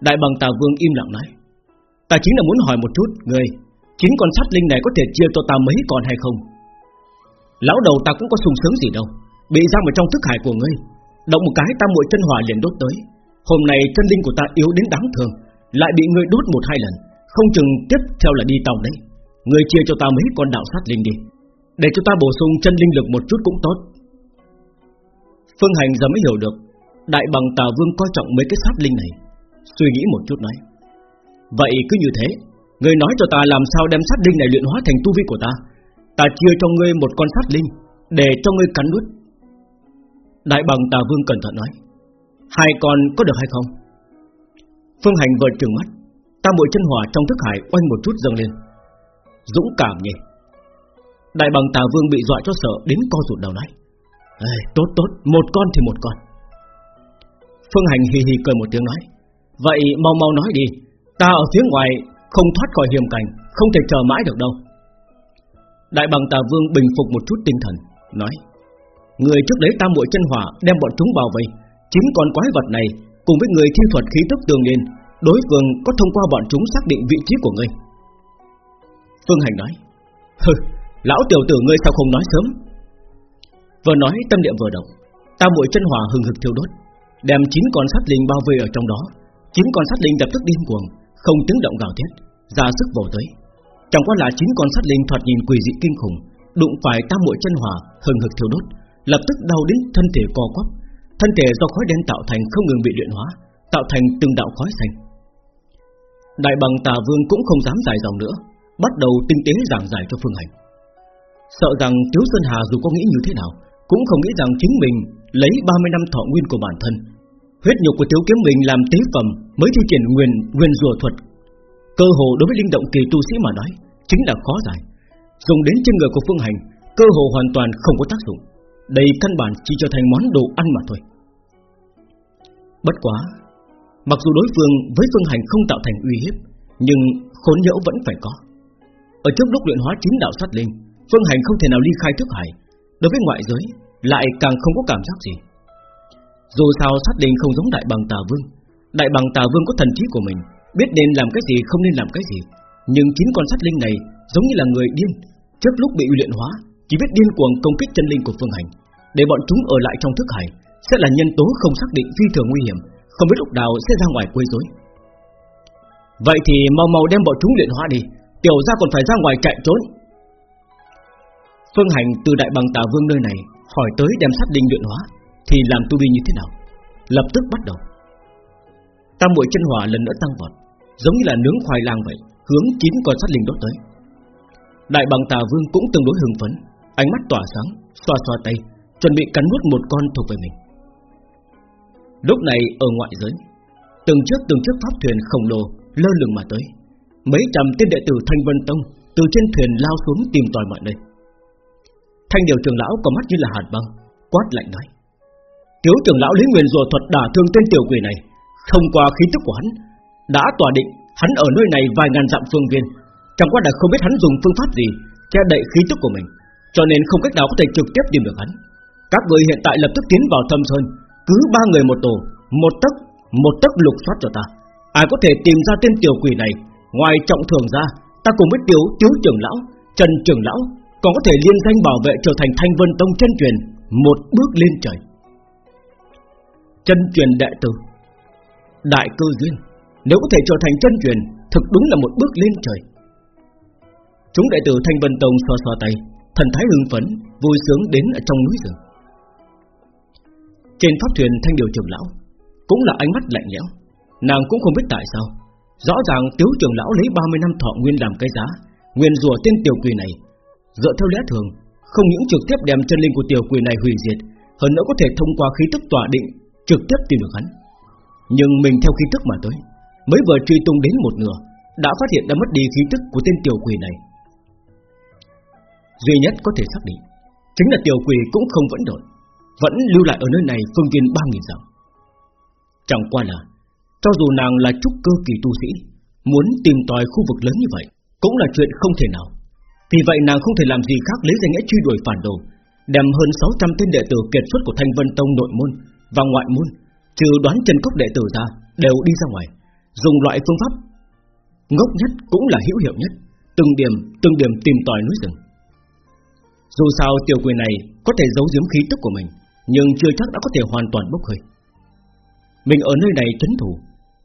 Đại bằng tà vương im lặng nói, Ta chính là muốn hỏi một chút, Người Chính con sát linh này có thể chia cho ta mấy con hay không? Lão đầu ta cũng có sung sướng gì đâu, Bị giam ở trong thức hải của ngươi, Động một cái ta muội chân hỏa liền đốt tới. Hôm nay chân linh của ta yếu đến đáng thương, Lại bị ngươi đốt một hai lần, Không chừng tiếp theo là đi tàu đấy. Ngươi chia cho ta mấy con đạo sát linh đi. Để cho ta bổ sung chân linh lực một chút cũng tốt. Phương Hành giờ mới hiểu được, Đại bằng tà vương coi trọng mấy cái sát linh này. Suy nghĩ một chút nói, Vậy cứ như thế, người nói cho ta làm sao đem sát linh này luyện hóa thành tu vi của ta. Ta chia cho ngươi một con sát linh, Để cho ngươi cắn nuốt. Đại bằng tà vương cẩn thận nói, Hai con có được hay không? Phương hành vừa trừng mắt, Ta mũi chân hỏa trong thức hải Oanh một chút dâng lên. Dũng cảm nhỉ. Đại bằng tà vương bị dọa cho sợ Đến co rụt đầu nói Ê, Tốt tốt, một con thì một con. Phương hành hì hì cười một tiếng nói Vậy mau mau nói đi Ta ở phía ngoài không thoát khỏi hiểm cảnh Không thể chờ mãi được đâu. Đại bằng tà vương bình phục một chút tinh thần Nói Người trước đấy tam muội chân hỏa đem bọn chúng bao vây Chính con quái vật này Cùng với người thi thuật khí tức tường liên Đối phương có thông qua bọn chúng xác định vị trí của ngươi. Phương Hành nói Hừ, lão tiểu tử ngươi sao không nói sớm? Vừa nói tâm niệm vừa động Tam muội chân hỏa hừng hực thiêu đốt Đem chín con sát linh bao vây ở trong đó. Chín con sát linh lập tức điên cuồng Không tiếng động gào thét ra sức vồ tới. Chẳng qua là chín con sát linh thoạt nhìn quỷ dị kinh khủng Đụng phải tam muội chân hỏa hừng hực thiêu đốt Lập tức đau đến thân thể co quắp. Thân thể do khói đen tạo thành không ngừng bị luyện hóa Tạo thành từng đạo khói xanh. Đại bằng tà vương cũng không dám dài dòng nữa Bắt đầu tinh tế giảng giải cho Phương Hành. Sợ rằng Tiếu Sơn Hà dù có nghĩ như thế nào, Cũng không nghĩ rằng chính mình Lấy 30 năm thọ nguyên của bản thân. Huyết nhục của Tiếu Kiếm mình làm tế phẩm Mới thi triển nguyên nguyên rùa thuật. Cơ hồ đối với linh động kỳ tu sĩ mà nói, Chính là khó giải. Dùng đến trên người của Phương Hành, Cơ hồ hoàn toàn không có tác dụng. Đây căn bản chỉ trở thành món đồ ăn mà thôi. Bất quá, Mặc dù đối phương với Phương Hành không tạo thành uy hiếp, Nhưng khốn nhẫu vẫn phải có. Ở trước lúc luyện hóa chính đạo sát linh, Phương Hành không thể nào ly khai thức hải. Đối với ngoại giới, Lại càng không có cảm giác gì. Dù sao sát linh không giống đại bằng tà vương. Đại bằng tà vương có thần trí của mình, Biết nên làm cái gì, không nên làm cái gì. Nhưng chính con sát linh này Giống như là người điên. Trước lúc bị luyện hóa, Chỉ biết điên cuồng công kích chân linh của Phương Hành. Để bọn chúng ở lại trong thức hải, Sẽ là nhân tố không xác định phi thường nguy hiểm, Không biết lúc nào sẽ ra ngoài quấy rối. Vậy thì mau mau đem bọn chúng luyện hóa đi. Tiểu ra còn phải ra ngoài chạy trốn. Phương Hành từ đại bằng tà vương nơi này Hỏi tới đem sát linh luyện hóa, Thì làm tu vi như thế nào? Lập tức bắt đầu. Tam mũi chân hỏa lần nữa tăng vọt, Giống như là nướng khoai lang vậy, Hướng chín con sát linh đốt tới. Đại bằng tà vương cũng tương đối hưng phấn, Ánh mắt tỏa sáng, Xoa xoa tay, Chuẩn bị cắn nuốt một con thuộc về mình. Lúc này ở ngoại giới, Từng chiếc từng chiếc pháp thuyền khổng lồ Lơ lửng mà tới. Mấy trăm tên đệ tử Thanh Vân Tông Từ trên thuyền lao xuống tìm tòi mọi nơi. Thanh điều trưởng lão có mắt như là hạt băng, Quát lạnh nói Tiếu trưởng lão lý nguyên rùa thuật đả thương tên tiểu quỷ này, Thông qua khí tức của hắn, Đã tỏa định hắn ở nơi này vài ngàn dặm phương viên. Chẳng qua là không biết hắn dùng phương pháp gì Che đậy khí tức của mình, Cho nên không cách nào có thể trực tiếp tìm được hắn. Các người hiện tại lập tức tiến vào thâm sơn, Cứ ba người một tổ, Một tấc một tấc lục soát cho ta. Ai có thể tìm ra tên tiểu quỷ này Ngoài trọng thường ra, Ta cùng với tiểu tiếu trưởng lão, Trần trưởng lão, Còn có thể liên danh bảo vệ trở thành thanh vân tông chân truyền, Một bước lên trời. Chân truyền đệ tử, Đại cơ duyên, Nếu có thể trở thành chân truyền, Thực đúng là một bước lên trời. Chúng đệ tử Thanh Vân Tông xoa xoa tay, Thần thái hưng phấn, Vui sướng đến ở trong núi rừng. Trên pháp thuyền Thanh Điều trưởng lão, Cũng là ánh mắt lạnh lẽo, Nàng cũng không biết tại sao Rõ ràng tiếu trưởng lão lấy 30 năm thọ nguyên làm cái giá, Nguyên rùa tên tiểu quỷ này. Dựa theo lẽ thường, Không những trực tiếp đem chân linh của tiểu quỷ này hủy diệt, Hơn nữa có thể thông qua khí tức tỏa định Trực tiếp tìm được hắn. Nhưng mình theo khí tức mà tới, Mới vừa truy tung đến một nửa, Đã phát hiện đã mất đi khí tức của tên tiểu quỷ này. Duy nhất có thể xác định, Chính là tiểu quỷ cũng không vẫn đổi Vẫn lưu lại ở nơi này phương viên 3.000 dặm. Chẳng qua là cho dù nàng là trúc cơ kỳ tu sĩ Muốn tìm tòi khu vực lớn như vậy Cũng là chuyện không thể nào. Vì vậy nàng không thể làm gì khác lấy danh nghĩa truy đuổi phản đồ Đem hơn 600 tên đệ tử kiệt xuất của Thanh Vân Tông nội môn Và ngoại môn Trừ đoán chân cốc đệ tử ra Đều đi ra ngoài Dùng loại phương pháp Ngốc nhất cũng là hữu hiệu nhất Từng điểm, từng điểm tìm tòi núi rừng. Dù sao tiểu quỷ này có thể giấu giếm khí tức của mình Nhưng chưa chắc đã có thể hoàn toàn bốc hơi. Mình ở nơi này chấn thủ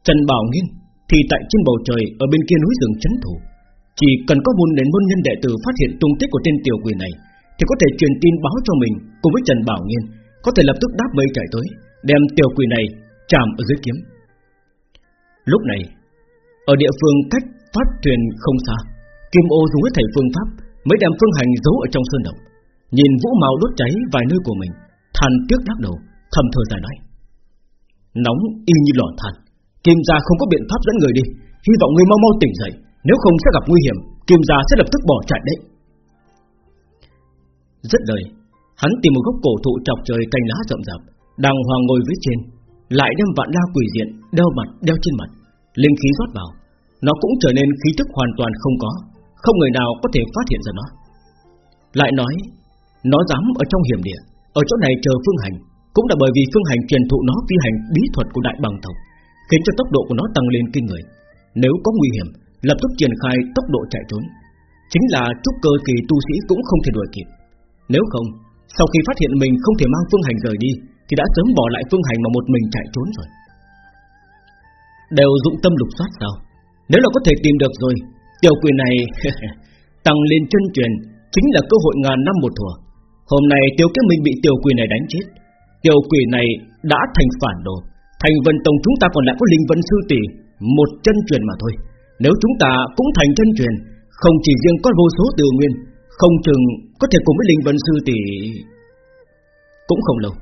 Trần Bảo Nghiên Thì tại trên bầu trời ở bên kia núi rừng chấn thủ. Chỉ cần có môn đến môn nhân đệ tử Phát hiện tung tích của tên tiểu quỷ này, Thì có thể truyền tin báo cho mình Cùng với Trần Bảo Nghiên, Có thể lập tức đáp mây chạy tới, Đem tiểu quỷ này chạm ở dưới kiếm. Lúc này, Ở địa phương cách phát thuyền không xa, Kim ô dùng hết thầy phương pháp Mới đem phương hành giấu ở trong sơn động. Nhìn vũ màu đốt cháy vài nơi của mình, Than tiếc lắc đầu, Thầm thở dài nói, Nóng y như lò than. Kim gia không có biện pháp dẫn người đi. Hy vọng người mau mau tỉnh dậy. Nếu không sẽ gặp nguy hiểm Kim gia sẽ lập tức bỏ chạy đấy. Rất lời, Hắn tìm một gốc cổ thụ chọc trời cành lá rậm rạp Đàng hoàng ngồi phía trên Lại đem vạn la quỷ diện Đeo mặt đeo trên mặt. Linh khí rót vào Nó cũng trở nên khí tức hoàn toàn không có không người nào có thể phát hiện ra nó. Lại nói Nó dám ở trong hiểm địa Ở chỗ này chờ Phương Hành Cũng là bởi vì Phương Hành truyền thụ nó phi hành bí thuật của đại bằng tộc. Khiến cho tốc độ của nó tăng lên kinh người. Nếu có nguy hiểm, Lập tức triển khai tốc độ chạy trốn. Chính là trúc cơ kỳ tu sĩ cũng không thể đuổi kịp. Nếu không, Sau khi phát hiện mình không thể mang Phương Hành rời đi, Thì đã sớm bỏ lại Phương Hành mà một mình chạy trốn rồi. Đều dụng tâm lục soát sao? Nếu là có thể tìm được rồi, Tiểu quỷ này Tăng lên chân truyền, Chính là cơ hội ngàn năm một thùa. Hôm nay tiêu kiếm minh bị tiểu quỷ này đánh chết. Tiểu quỷ này đã thành phản đồ. Thành vân tông chúng ta còn lại có linh vân sư tỷ, Một chân truyền mà thôi. Nếu chúng ta cũng thành chân truyền, Không chỉ riêng có vô số từ nguyên, Không chừng có thể cùng với linh vân sư tỷ Cũng không lâu.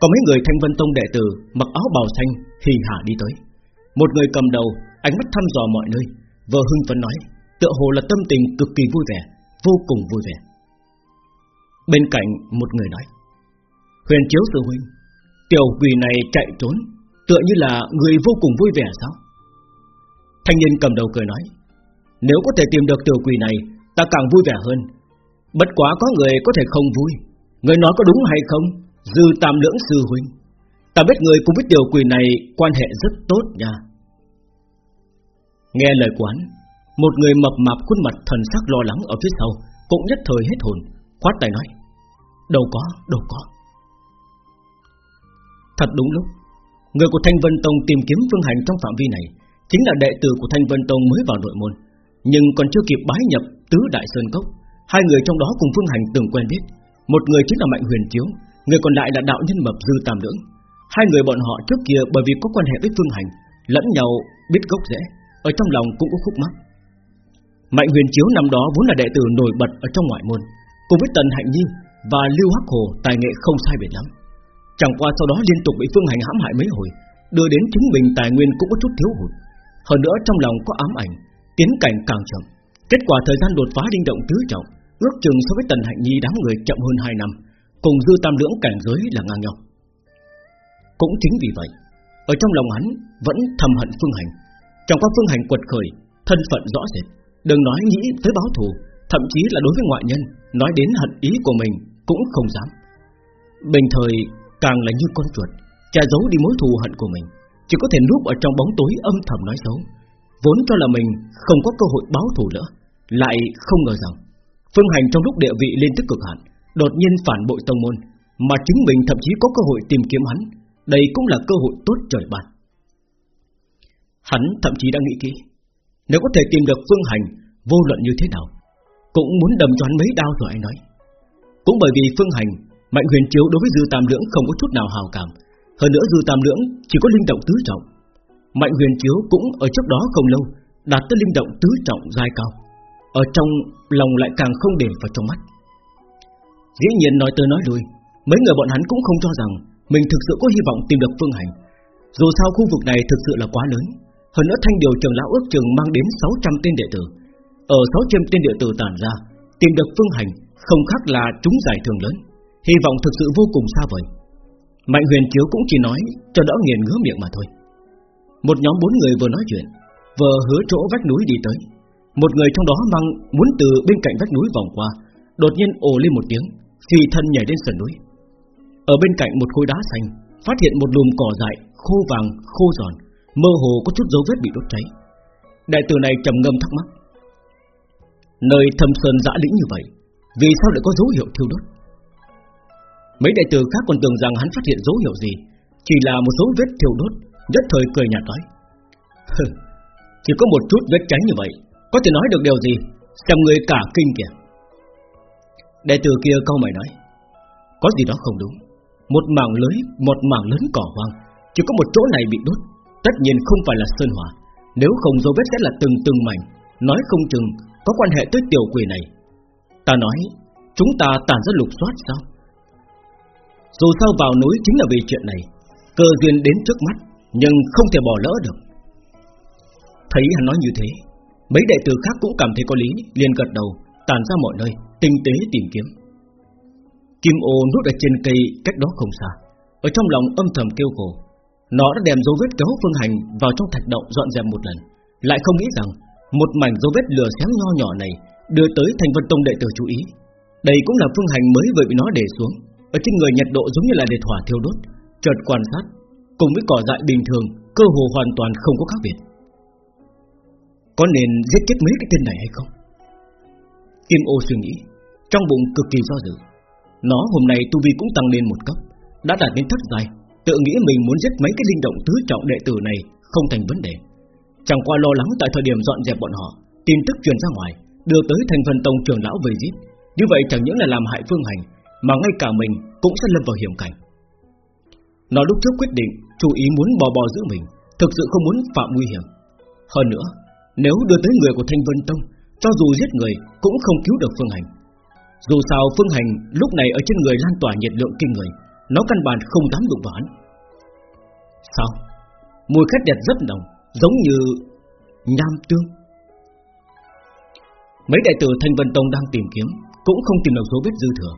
Có mấy người thanh vân tông đệ tử Mặc áo bào xanh hì hả đi tới. Một người cầm đầu, Ánh mắt thăm dò mọi nơi, Vừa hưng phấn nói, Tựa hồ là tâm tình cực kỳ vui vẻ, Vô cùng vui vẻ. Bên cạnh một người nói, Huyền chiếu sư huynh, Tiểu quỷ này chạy trốn Tựa như là người vô cùng vui vẻ sao? Thanh niên cầm đầu cười nói Nếu có thể tìm được tiểu quỷ này Ta càng vui vẻ hơn. Bất quá có người có thể không vui. Người nói có đúng hay không Dư tam lưỡng sư huynh. Ta biết người cũng biết tiểu quỷ này Quan hệ rất tốt nha. Nghe lời quán Một người mập mạp khuôn mặt thần sắc lo lắng ở phía sau Cũng nhất thời hết hồn Khoát tay nói Đâu có, đâu có. Thật đúng lúc Người của Thanh Vân Tông tìm kiếm Phương Hành trong phạm vi này Chính là đệ tử của Thanh Vân Tông mới vào nội môn Nhưng còn chưa kịp bái nhập Tứ Đại Sơn Cốc. Hai người trong đó cùng Phương Hành từng quen biết. Một người chính là Mạnh Huyền Chiếu Người còn lại là đạo nhân mập Dư Tam Lưỡng. Hai người bọn họ trước kia bởi vì có quan hệ với Phương Hành Lẫn nhau biết gốc rễ ở trong lòng cũng có khúc mắc. Mạnh Huyền Chiếu năm đó vốn là đệ tử nổi bật ở trong ngoại môn, Cùng với Tần Hạnh Nhi Và Lưu Hắc Hồ tài nghệ không sai biệt lắm. Chẳng qua sau đó liên tục bị Phương Hành hãm hại mấy hồi, Đưa đến chính mình tài nguyên cũng có chút thiếu hụt. Hơn nữa trong lòng có ám ảnh, Tiến cảnh càng chậm. Kết quả thời gian đột phá linh động tứ trọng, Ước chừng so với Tần Hạnh Nhi đám người chậm hơn 2 năm, Cùng dư tam lưỡng cảnh giới là ngang nhau. Cũng chính vì vậy, Ở trong lòng hắn vẫn thầm hận Phương Hành. Trong qua Phương Hành quật khởi, Thân phận rõ rệt, Đừng nói nghĩ tới báo thù, Thậm chí là đối với ngoại nhân, Nói đến hận ý của mình cũng không dám. Bình thời càng là như con chuột, Che giấu đi mối thù hận của mình, Chỉ có thể núp ở trong bóng tối âm thầm nói xấu. Vốn cho là mình không có cơ hội báo thù nữa, Lại không ngờ rằng Phương Hành trong lúc địa vị lên tới cực hạn, Đột nhiên phản bội tông môn, Mà chính mình thậm chí có cơ hội tìm kiếm hắn. Đây cũng là cơ hội tốt trời ban. Hắn thậm chí đã nghĩ kỹ, Nếu có thể tìm được Phương Hành, Vô luận như thế nào, Cũng muốn đâm cho hắn mấy đau rồi anh nói. Cũng bởi vì Phương Hành Mạnh huyền chiếu đối với Dư Tam Lưỡng không có chút nào hào cảm. Hơn nữa Dư Tam Lưỡng chỉ có linh động tứ trọng. Mạnh huyền chiếu cũng ở trước đó không lâu Đạt tới linh động tứ trọng giai cao. Ở trong lòng lại càng không để vào trong mắt. Dĩ nhiên nói tới nói lui, Mấy người bọn hắn cũng không cho rằng Mình thực sự có hy vọng tìm được phương hành. Dù sao khu vực này thực sự là quá lớn. Hơn nữa thanh điều trường lão ước chừng mang đến 600 tên đệ tử. Ở 600 tên đệ tử tản ra, Tìm được phương hành Không khác là chúng giải thường lớn. Hy vọng thực sự vô cùng xa vời. Mạnh huyền chiếu cũng chỉ nói, Cho đỡ nghiền ngứa miệng mà thôi. Một nhóm bốn người vừa nói chuyện, Vừa hứa chỗ vách núi đi tới. Một người trong đó mang, muốn từ bên cạnh vách núi vòng qua, Đột nhiên ồ lên một tiếng, Phi thân nhảy lên sườn núi. Ở bên cạnh một khối đá xanh, Phát hiện một lùm cỏ dại, khô vàng, khô giòn, Mơ hồ có chút dấu vết bị đốt cháy. Đại tử này trầm ngâm thắc mắc, Nơi thâm sơn dã lĩnh như vậy, Vì sao lại có dấu hiệu thiêu đốt? Mấy đệ tử khác còn tưởng rằng hắn phát hiện dấu hiệu gì Chỉ là một số vết thiêu đốt Nhất thời cười nhạt nói. Chỉ có một chút vết cháy như vậy Có thể nói được điều gì? Xem người cả kinh kìa. Đệ tử kia câu mày nói Có gì đó không đúng. Một mảng lưới, một mảng lớn cỏ hoang Chỉ có một chỗ này bị đốt Tất nhiên không phải là sơn hỏa. Nếu không dấu vết sẽ là từng từng mảnh Nói không chừng có quan hệ tới tiểu quỷ này. Ta nói Chúng ta tàn ra lục soát sao? Dù sao vào núi chính là vì chuyện này Cơ duyên đến trước mắt Nhưng không thể bỏ lỡ được Thấy hắn nói như thế Mấy đệ tử khác cũng cảm thấy có lý liền gật đầu tàn ra mọi nơi tinh tế tìm kiếm. Kim ô nút ở trên cây cách đó không xa, ở trong lòng âm thầm kêu khổ. Nó đã đem dấu vết kéo Phương Hành vào trong thạch động dọn dẹp một lần, lại không nghĩ rằng một mảnh dấu vết lửa xém nho nhỏ này đưa tới Thành Vân Tông đệ tử chú ý. Đây cũng là Phương Hành mới vừa bị nó để xuống, ở trên người nhiệt độ giống như là liệt hỏa thiêu đốt. Chợt quan sát, cùng với cỏ dại bình thường, cơ hồ hoàn toàn không có khác biệt. Có nên giết chết mấy cái tên này hay không? Kim ô suy nghĩ Trong bụng cực kỳ do dự Nó hôm nay tu vi cũng tăng lên một cấp Đã đạt đến thất giai Tự nghĩ mình muốn giết mấy cái linh động tứ trọng đệ tử này Không thành vấn đề Chẳng qua lo lắng tại thời điểm dọn dẹp bọn họ Tin tức truyền ra ngoài Đưa tới thành phần tông trưởng lão về giết Như vậy chẳng những là làm hại phương hành mà ngay cả mình cũng sẽ lâm vào hiểm cảnh. Nó lúc trước quyết định Chú ý muốn bò bò giữ mình, Thực sự không muốn phạm nguy hiểm. Hơn nữa, Nếu đưa tới người của Thanh Vân Tông, cho dù giết người cũng không cứu được Phương Hành. Dù sao Phương Hành lúc này ở trên người lan tỏa nhiệt lượng kinh người, Nó căn bản không dám đụng vào hắn. Sao? Mùi khét đẹp rất nồng, Giống như nham tương. Mấy đại tử Thanh Vân Tông đang tìm kiếm, Cũng không tìm được dấu vết dư thừa.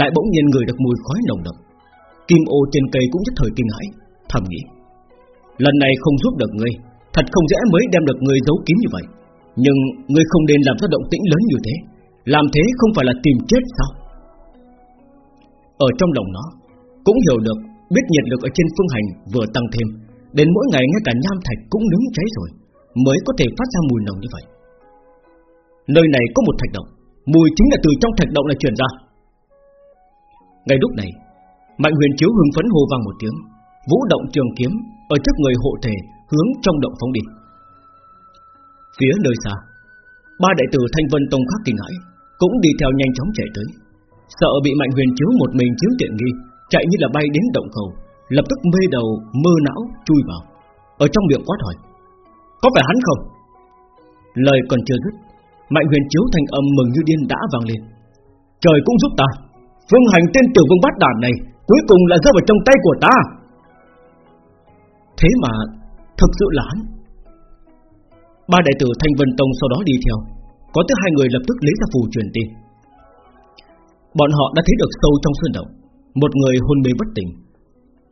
Lại bỗng nhiên người được mùi khói nồng đậm. Kim ô trên cây cũng nhất thời kinh hãi, Thầm nghĩ, Lần này không giúp được ngươi, Thật không dễ mới đem được ngươi giấu kín như vậy. Nhưng ngươi không nên làm ra động tĩnh lớn như thế, Làm thế không phải là tìm chết sao? Ở trong lòng nó, Cũng hiểu được, Biết nhiệt lực ở trên phương hành vừa tăng thêm, Đến mỗi ngày ngay cả nham thạch cũng nướng cháy rồi, Mới có thể phát ra mùi nồng như vậy. Nơi này có một thạch động, Mùi chính là từ trong thạch động là truyền ra. Ngay lúc này, Mạnh huyền chiếu hưng phấn hô vang một tiếng, Vũ động trường kiếm, Ở trước người hộ thể hướng trong động phóng đi. Phía nơi xa, Ba đệ tử Thanh Vân Tông khác kinh hãi, Cũng đi theo nhanh chóng chạy tới. Sợ bị Mạnh Huyền chiếu một mình chiếu tiện nghi, Chạy như là bay đến động cầu Lập tức mê đầu, mơ não, chui vào. Ở trong miệng quát hỏi, Có phải hắn không? Lời còn chưa dứt, Mạnh huyền chiếu thành âm mừng như điên đã vang lên. Trời cũng giúp ta Phương hành tên tiểu vương bát đàn này Cuối cùng là rơi vào trong tay của ta. Thế mà Thực sự là hắn. Ba đại tử Thanh Vân Tông sau đó đi theo, Có tới hai người lập tức lấy ra phù truyền tin. Bọn họ đã thấy được sâu trong sơn động, Một người hôn mê bất tỉnh,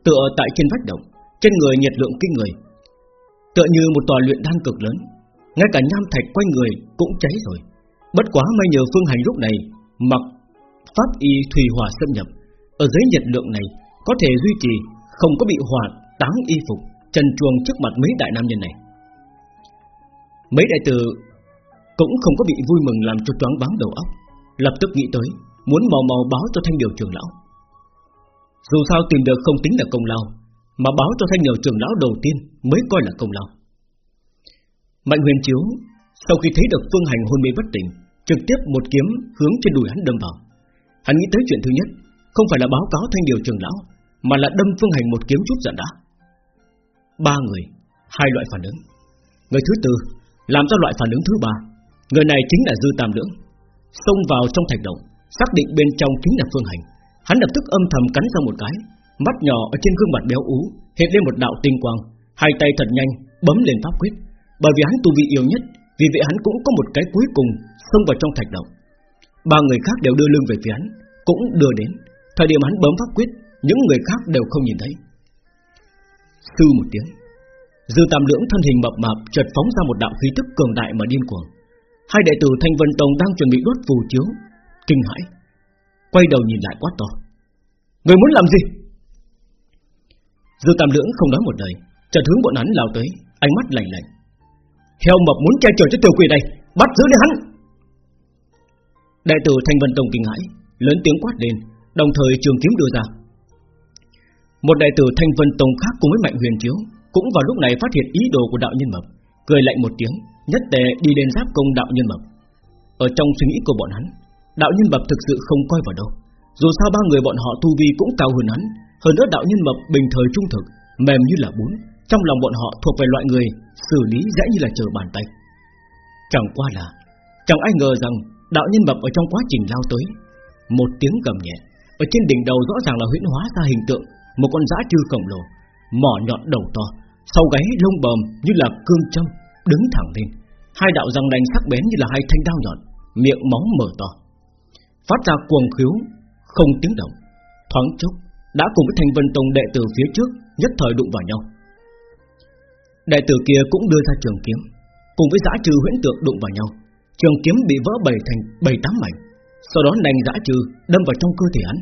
Tựa tại trên vách động, Trên người nhiệt lượng kinh người. Tựa như một tòa luyện đan cực lớn, Ngay cả nham thạch quanh người cũng cháy rồi. Bất quá may nhờ phương hành lúc này Mặc pháp y thủy hỏa xâm nhập. Ở dưới nhiệt lượng này, Có thể duy trì, Không có bị hỏa táng y phục, Trần chuồng trước mặt mấy đại nam nhân này. Mấy đại tử Cũng không có bị vui mừng làm cho choáng váng đầu óc, Lập tức nghĩ tới, Muốn mò mò báo cho thanh điều trưởng lão. Dù sao tìm được không tính là công lao, Mà báo cho thanh điều trưởng lão đầu tiên Mới coi là công lao. Mạnh huyền chiếu Sau khi thấy được phương hành hôn mê bất tỉnh, Trực tiếp một kiếm hướng trên đùi hắn đâm vào. Hắn nghĩ tới chuyện thứ nhất, Không phải là báo cáo thanh điều trường lão, Mà là đâm phương hành một kiếm chút giận đã. Ba người, Hai loại phản ứng. Người thứ tư, Làm ra loại phản ứng thứ ba. Người này chính là Dư Tam Lưỡng. Xông vào trong thạch động, Xác định bên trong chính là phương hành. Hắn lập tức âm thầm cắn ra một cái, Mắt nhỏ ở trên gương mặt béo ú, Hiện lên một đạo tinh quang. Hai tay thật nhanh, bấm lên pháp quyết. Bởi vì hắn tu vị yếu nhất, Vì vậy hắn cũng có một cái cuối cùng Xông vào trong thạch động. Ba người khác đều đưa lưng về phía hắn, Cũng đưa đến. Thời điểm hắn bấm pháp quyết, Những người khác đều không nhìn thấy. Sư một tiếng, Dư tam lưỡng thân hình mập mạp chợt phóng ra một đạo khí tức cường đại mà điên cuồng. Hai đệ tử Thanh Vân Tông đang chuẩn bị đốt phù chiếu, Kinh hãi, Quay đầu nhìn lại quát to. Người muốn làm gì? Dư tam lưỡng không nói một lời, Chợt hướng bọn hắn lao tới, Ánh mắt lạnh lạnh. Heo mập muốn che chở cho tiểu quỷ này, Bắt giữ lấy hắn. Đệ tử Thanh Vân Tông kinh hãi, Lớn tiếng quát lên, Đồng thời trường kiếm đưa ra. Một đệ tử Thanh Vân Tông khác cùng với Mạnh Huyền Chiếu Cũng vào lúc này phát hiện ý đồ của đạo nhân mập, Cười lạnh một tiếng, Nhất tề đi lên giáp công đạo nhân mập. Ở trong suy nghĩ của bọn hắn, Đạo nhân mập thực sự không coi vào đâu. Dù sao ba người bọn họ tu vi cũng cao hơn hắn, Hơn nữa đạo nhân mập bình thời trung thực, Mềm như là bún, Trong lòng bọn họ thuộc về loại người Xử lý dễ như là chờ bàn tay. Chẳng qua là, Chẳng ai ngờ rằng đạo nhân mập ở trong quá trình lao tới. Một tiếng gầm nhẹ. Ở trên đỉnh đầu rõ ràng là huyễn hóa ra hình tượng. Một con dã trư khổng lồ. Mỏ nhọn đầu to. Sau gáy lông bờm như là cương châm, Đứng thẳng lên. Hai đạo răng nanh sắc bén như là hai thanh đao nhọn, Miệng máu mở to. Phát ra cuồng khiếu, Không tiếng động. Thoáng chốc, Đã cùng với thành vân tông đệ tử phía trước Nhất thời đụng vào nhau. Đệ tử kia cũng đưa ra trường kiếm, Cùng với giã trừ huyễn tượng đụng vào nhau. Trường kiếm bị vỡ bảy thành bảy tám mảnh, Sau đó nành giã trừ, đâm vào trong cơ thể hắn.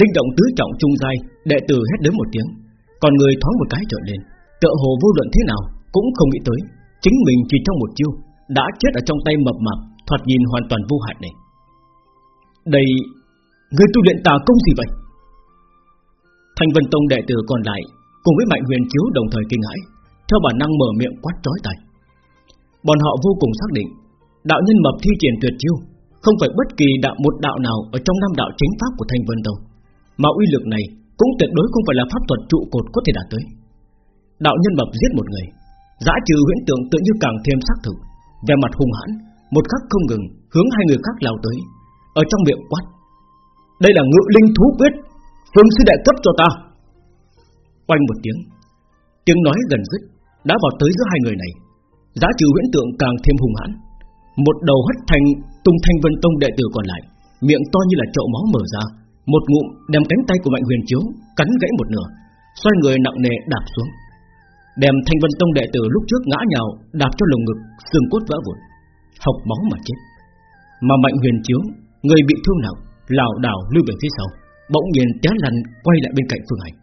Linh động tứ trọng trung giai, Đệ tử hét đến một tiếng, Còn người thoáng một cái trở lên, Tựa hồ vô luận thế nào cũng không nghĩ tới, Chính mình chỉ trong một chiêu, Đã chết ở trong tay mập mạp, Thoạt nhìn hoàn toàn vô hại này. Đây, Người tu luyện tà công gì vậy? Thành Vân Tông đệ tử còn lại, Cùng với Mạnh Huyền Chiếu đồng thời kinh hãi, Theo bản năng mở miệng quát trói tay Bọn họ vô cùng xác định Đạo nhân mập thi triển tuyệt chiêu, Không phải bất kỳ đạo một đạo nào Ở trong năm đạo chính pháp của Thanh Vân Tông. Mà uy lực này cũng tuyệt đối không phải là pháp thuật trụ cột có thể đạt tới. Đạo nhân mập giết một người Giã trừ huyễn tượng tự như càng thêm xác thực Về mặt hung hãn, Một khắc không ngừng hướng hai người khác lao tới, Ở trong miệng quát, Đây là ngự linh thú quyết, Phương sư đại cấp cho ta. Quanh một tiếng Tiếng nói gần dứt Đã vào tới giữa hai người này, Giá trừ huyễn tượng càng thêm hung hãn một đầu hất thành tung thanh vân tông đệ tử còn lại. Miệng to như là chậu máu mở ra. Một ngụm đem cánh tay của mạnh huyền chiếu Cắn gãy một nửa, Xoay người nặng nề đạp xuống. Đem thanh vân tông đệ tử lúc trước ngã nhào, Đạp cho lồng ngực, xương cốt vỡ vụn. Học máu mà chết. Mà mạnh huyền chiếu, Người bị thương nặng, lảo đảo lưu về phía sau, Bỗng nhiên té lăn quay lại bên cạnh Phương Hành.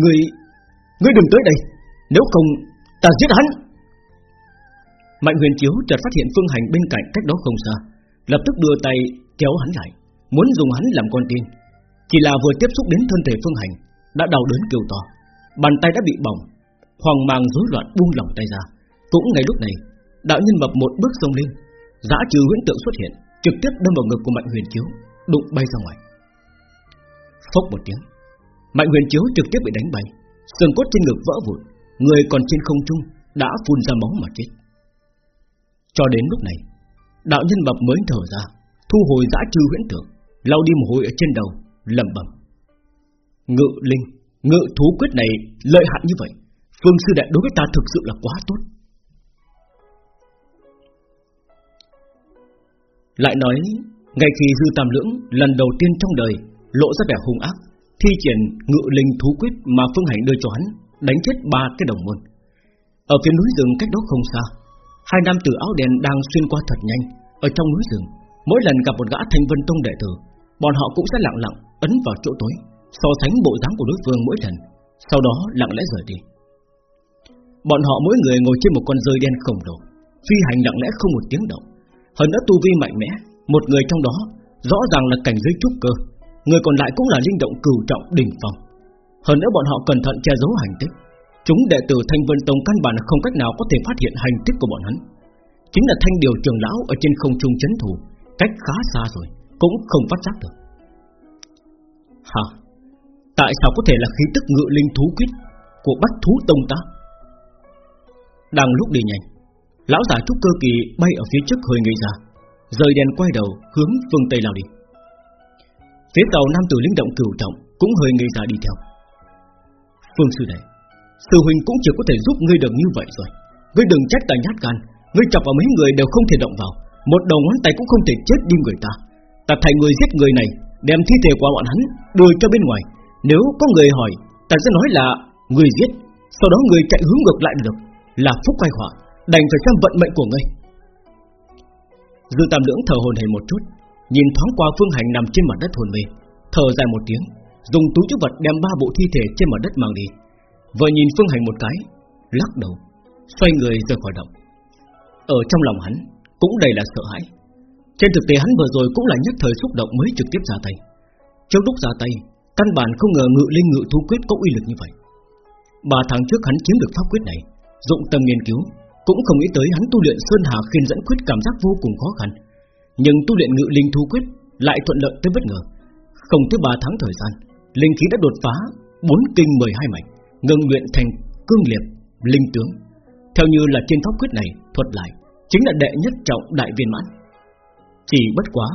Người người đừng tới đây. Nếu không, ta giết hắn. Mạnh huyền chiếu chợt phát hiện Phương Hành bên cạnh cách đó không xa, Lập tức đưa tay kéo hắn lại, Muốn dùng hắn làm con tin. Chỉ là vừa tiếp xúc đến thân thể Phương Hành, Đã đau đớn kêu to, Bàn tay đã bị bỏng Hoàng mang rối loạn buông lỏng tay ra. Cũng ngay lúc này, Đạo nhân mập một bước xông lên, Giã trừ huyễn tượng xuất hiện, Trực tiếp đâm vào ngực của Mạnh huyền chiếu, Đụng bay ra ngoài. Phốc một tiếng, Mạnh huyền chiếu trực tiếp bị đánh bay, xương cốt trên ngực vỡ vụn, Người còn trên không trung đã phun ra máu mà chết. Cho đến lúc này, Đạo nhân mập mới thở ra, Thu hồi giã trừ huyễn tưởng lau đi mồ hôi ở trên đầu, lẩm bẩm. Ngự linh, Ngự thú quyết này lợi hại như vậy, Phương sư đệ đối với ta thực sự là quá tốt. Lại nói, Ngay khi Dư Tam Lưỡng lần đầu tiên trong đời Lộ ra vẻ hung ác, Thi triển ngự linh thú quyết mà Phương Hành đưa cho hắn, Đánh chết ba cái đồng môn. Ở phía núi rừng cách đó không xa Hai nam tử áo đen đang xuyên qua thật nhanh, Ở trong núi rừng. Mỗi lần gặp một gã thanh vân tông đệ tử, Bọn họ cũng sẽ lặng lặng ấn vào chỗ tối, So sánh bộ dáng của đối phương mỗi lần, Sau đó lặng lẽ rời đi. Bọn họ mỗi người ngồi trên một con rơi đen khổng lồ, Phi hành lặng lẽ không một tiếng động. Hơn nữa tu vi mạnh mẽ, Một người trong đó Rõ ràng là cảnh giới trúc cơ, Người còn lại cũng là linh động cửu trọng đỉnh phong. Hơn nữa bọn họ cẩn thận che giấu hành tích Chúng đệ tử Thanh Vân Tông căn bản không cách nào có thể phát hiện hành tích của bọn hắn. Chính là thanh điều trường lão ở trên không trung chấn thủ, Cách khá xa rồi, Cũng không phát giác được. Hả? Tại sao có thể là khí tức ngự linh thú quyết Của bách thú tông ta? Đang lúc đi nhanh, Lão giả trúc cơ kỳ bay ở phía trước hơi ngây ra, Rời đèn quay đầu hướng phương Tây lao đi. Phía tàu nam tử linh động cửu trọng Cũng hơi ngây ra đi theo. Phương sư đệ Sư huynh cũng chỉ có thể giúp ngươi được như vậy rồi. Ngươi đừng trách ta nhát gan. Ngươi chọc vào mấy người đều không thể động vào. Một đầu ngón tay cũng không thể chết đi người ta. Ta thay người giết người này, Đem thi thể của bọn hắn đưa cho bên ngoài. Nếu có người hỏi, Ta sẽ nói là người giết. Sau đó người chạy hướng ngược lại được. Là phúc hay họa, Đành phải xem vận mệnh của ngươi. Dư Tam Lưỡng thở hồn hển một chút, Nhìn thoáng qua phương hành nằm trên mặt đất hồn mê. Thở dài một tiếng, Dùng túi chứa vật đem ba bộ thi thể trên mặt đất mang đi. Vừa nhìn phương hành một cái, Lắc đầu, Xoay người rời khỏi động. Ở trong lòng hắn, Cũng đầy là sợ hãi. Trên thực tế hắn vừa rồi cũng là nhất thời xúc động mới trực tiếp ra tay. Trong lúc ra tay, Căn bản không ngờ ngự linh ngự thú quyết có uy lực như vậy. Ba tháng trước hắn chiếm được pháp quyết này, Dụng tâm nghiên cứu, Cũng không nghĩ tới hắn tu luyện Sơn Hà khiên dẫn quyết cảm giác vô cùng khó khăn. Nhưng tu luyện ngự linh thú quyết Lại thuận lợi tới bất ngờ. Không tới 3 tháng thời gian, Linh khí đã đột phá 4 kinh 12 mạch. Ngưng luyện thành cương liệt, linh tướng. Theo như là trên pháp quyết này, Thuật lại, Chính là đệ nhất trọng đại viên mãn. Chỉ bất quá,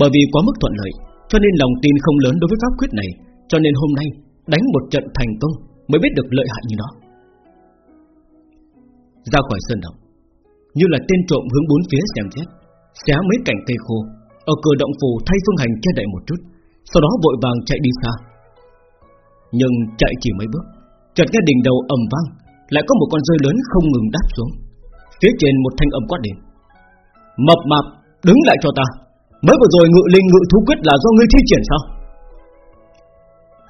Bởi vì quá mức thuận lợi, Cho nên lòng tin không lớn đối với pháp quyết này, Cho nên hôm nay đánh một trận thành công Mới biết được lợi hại như đó Ra khỏi sơn động, Như là tên trộm hướng bốn phía xem xét, Xé mấy cành cây khô, Ở cửa động phủ thay phương hành che đậy một chút, Sau đó vội vàng chạy đi xa. Nhưng chạy chỉ mấy bước Chợt nghe đỉnh đầu ầm vang, Lại có một con rơi lớn không ngừng đáp xuống. Phía trên một thanh âm quát điện Mập mạp, đứng lại cho ta. Mới vừa rồi ngự linh ngự thú quyết là do ngươi thi triển sao?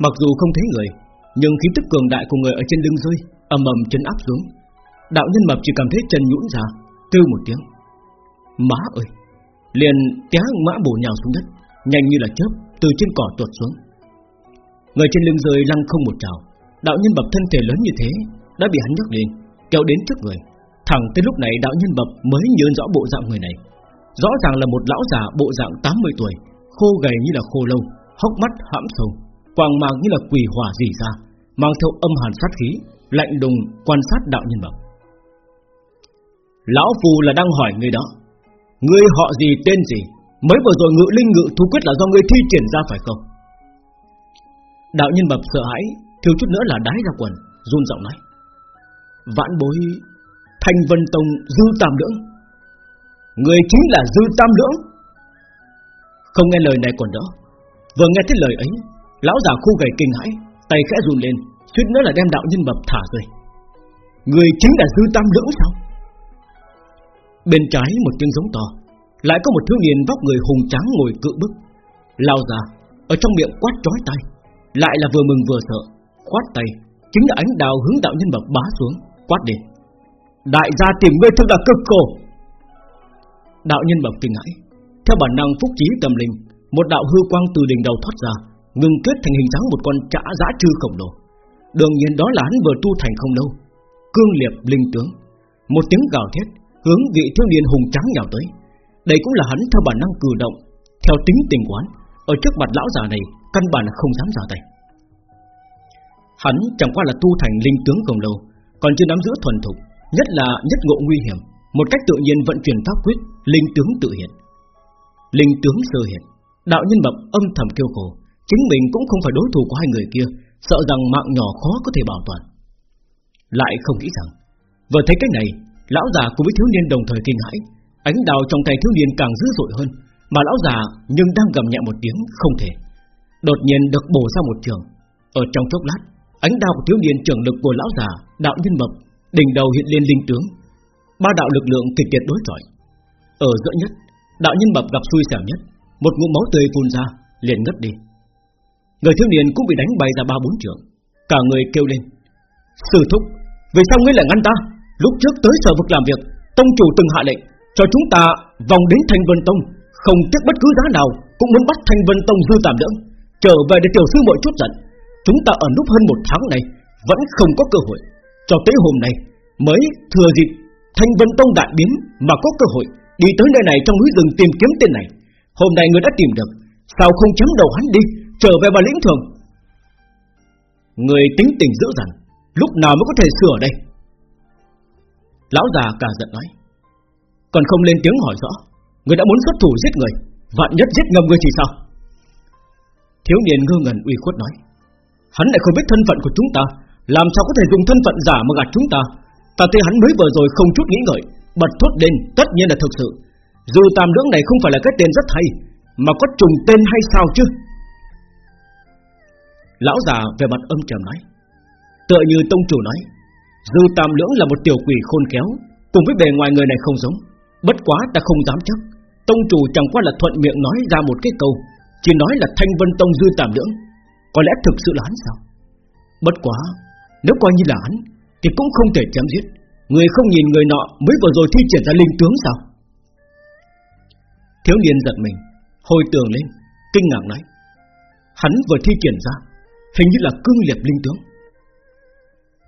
Mặc dù không thấy người, Nhưng khí tức cường đại của người ở trên lưng rơi ầm ầm chân áp xuống. Đạo nhân mập chỉ cảm thấy chân nhũn ra, Kêu một tiếng. Má ơi! Liền té mã bổ nhào xuống đất, Nhanh như là chớp từ trên cỏ tuột xuống. Người trên lưng rơi lăn không một trào. Đạo nhân bập thân thể lớn như thế, Đã bị hắn nhấc lên, Kéo đến trước người. Thẳng tới lúc này đạo nhân bập mới nhớ rõ bộ dạng người này. Rõ ràng là một lão già bộ dạng 80 tuổi, Khô gầy như là khô lâu, Hốc mắt hãm sâu, Quàng màng như là quỷ hỏa dì ra, Mang theo âm hàn sát khí, Lạnh đùng quan sát đạo nhân bập. Lão phù là đang hỏi người đó Ngươi họ gì, tên gì? Mới vừa rồi ngự linh ngự thú quyết là do ngươi thi triển ra phải không? Đạo nhân bập sợ hãi Thiếu chút nữa là đái ra quần, Run giọng nói. Vãn bối, Thanh Vân Tông Dư Tam Lưỡng. Người chính là Dư Tam Lưỡng. Không nghe lời này còn đỡ Vừa nghe thấy lời ấy, Lão già khu gầy kinh hãi, Tay khẽ run lên, Suýt nữa là đem đạo nhân bập thả rơi Người chính là Dư Tam Lưỡng sao? Bên trái một tiếng giống to, Lại có một thiếu niên vóc người hùng tráng ngồi cự bức Lao ra Ở trong miệng quát chói tay Lại là vừa mừng vừa sợ. Khoát tay Chính là ánh đào hướng đạo nhân bậc bá xuống Quát đi Đại gia tìm ngươi thực là cực khổ. Đạo nhân bậc kinh ngãi, Theo bản năng phúc trí tâm linh Một đạo hư quang từ đỉnh đầu thoát ra Ngừng kết thành hình dáng một con trả giã trư khổng lồ. Đương nhiên đó là hắn vừa tu thành không lâu. Cương liệp linh tướng. Một tiếng gào thét Hướng vị thiếu niên hùng trắng nhào tới. Đây cũng là hắn theo bản năng cử động Theo tính tình quán. Ở trước mặt lão già này Căn bản không dám ra tay. Hắn chẳng qua là tu thành linh tướng không lâu Còn chưa nắm giữ thuần thục, Nhất là nhất ngộ nguy hiểm, Một cách tự nhiên vận chuyển pháp quyết, Linh tướng tự hiện. Linh tướng sơ hiện, Đạo nhân mập âm thầm kêu khổ, Chính mình cũng không phải đối thủ của hai người kia, Sợ rằng mạng nhỏ khó có thể bảo toàn. Lại không nghĩ rằng, Vừa thấy cái này, Lão già cùng với thiếu niên đồng thời kinh hãi, Ánh đào trong tay thiếu niên càng dữ dội hơn, Mà lão già nhưng đang gầm nhẹ một tiếng Không thể, Đột nhiên được bổ ra một trường, Ở trong chốc lát Ánh đao của thiếu niên trưởng lực của lão già, Đạo nhân mập Đỉnh đầu hiện lên linh tướng. Ba đạo lực lượng kịch liệt đối chọi Ở giữa nhất, Đạo nhân mập gặp xui xẻo nhất, Một ngụm máu tươi phun ra, liền ngất đi. Người thiếu niên cũng bị đánh bay ra ba bốn trường, Cả người kêu lên. Sư thúc, Vì sao ngươi lại ngăn ta? Lúc trước tới sở vực làm việc, Tông chủ từng hạ lệnh, Cho chúng ta vòng đến Thanh Vân Tông. Không tiếc bất cứ giá nào, Cũng muốn bắt Thanh Vân Tông dư tạm lưỡng. Trở về để tiểu sư muội chút giận. Chúng ta ở núp hơn một tháng này Vẫn không có cơ hội. Cho tới hôm nay, Mới thừa dịp Thanh Vân Tông đại biến Mà có cơ hội Đi tới nơi này trong núi rừng tìm kiếm tên này. Hôm nay người đã tìm được, Sao không chấm đầu hắn đi, Trở về bà lĩnh thường? Người tính tình dữ dằn, Lúc nào mới có thể sửa đây? Lão già cả giận nói. Còn không lên tiếng hỏi rõ, Người đã muốn xuất thủ giết người, Vạn nhất giết ngầm người thì sao? Thiếu niên ngơ ngẩn uy khuất nói. Hắn lại không biết thân phận của chúng ta. Làm sao có thể dùng thân phận giả mà gạt chúng ta? Ta thấy hắn mới vừa rồi không chút nghĩ ngợi, Bật thốt lên, tất nhiên là thực sự. Dù tam lưỡng này không phải là cái tên rất hay, Mà có trùng tên hay sao chứ? Lão già về mặt âm trầm nói. Tựa như tông chủ nói Dư tam lưỡng là một tiểu quỷ khôn kéo Cùng với bề ngoài người này không giống. Bất quá ta không dám chắc. Tông chủ chẳng qua là thuận miệng nói ra một cái câu, Chỉ nói là thanh vân tông dư tam lưỡng. Có lẽ thực sự là hắn sao? Bất quá, Nếu coi như là hắn, Thì cũng không thể chém giết. Người không nhìn người nọ mới vừa rồi thi triển ra linh tướng sao? Thiếu niên giật mình, Hồi tưởng lên, Kinh ngạc nói, Hắn vừa thi triển ra, Hình như là cương liệt linh tướng.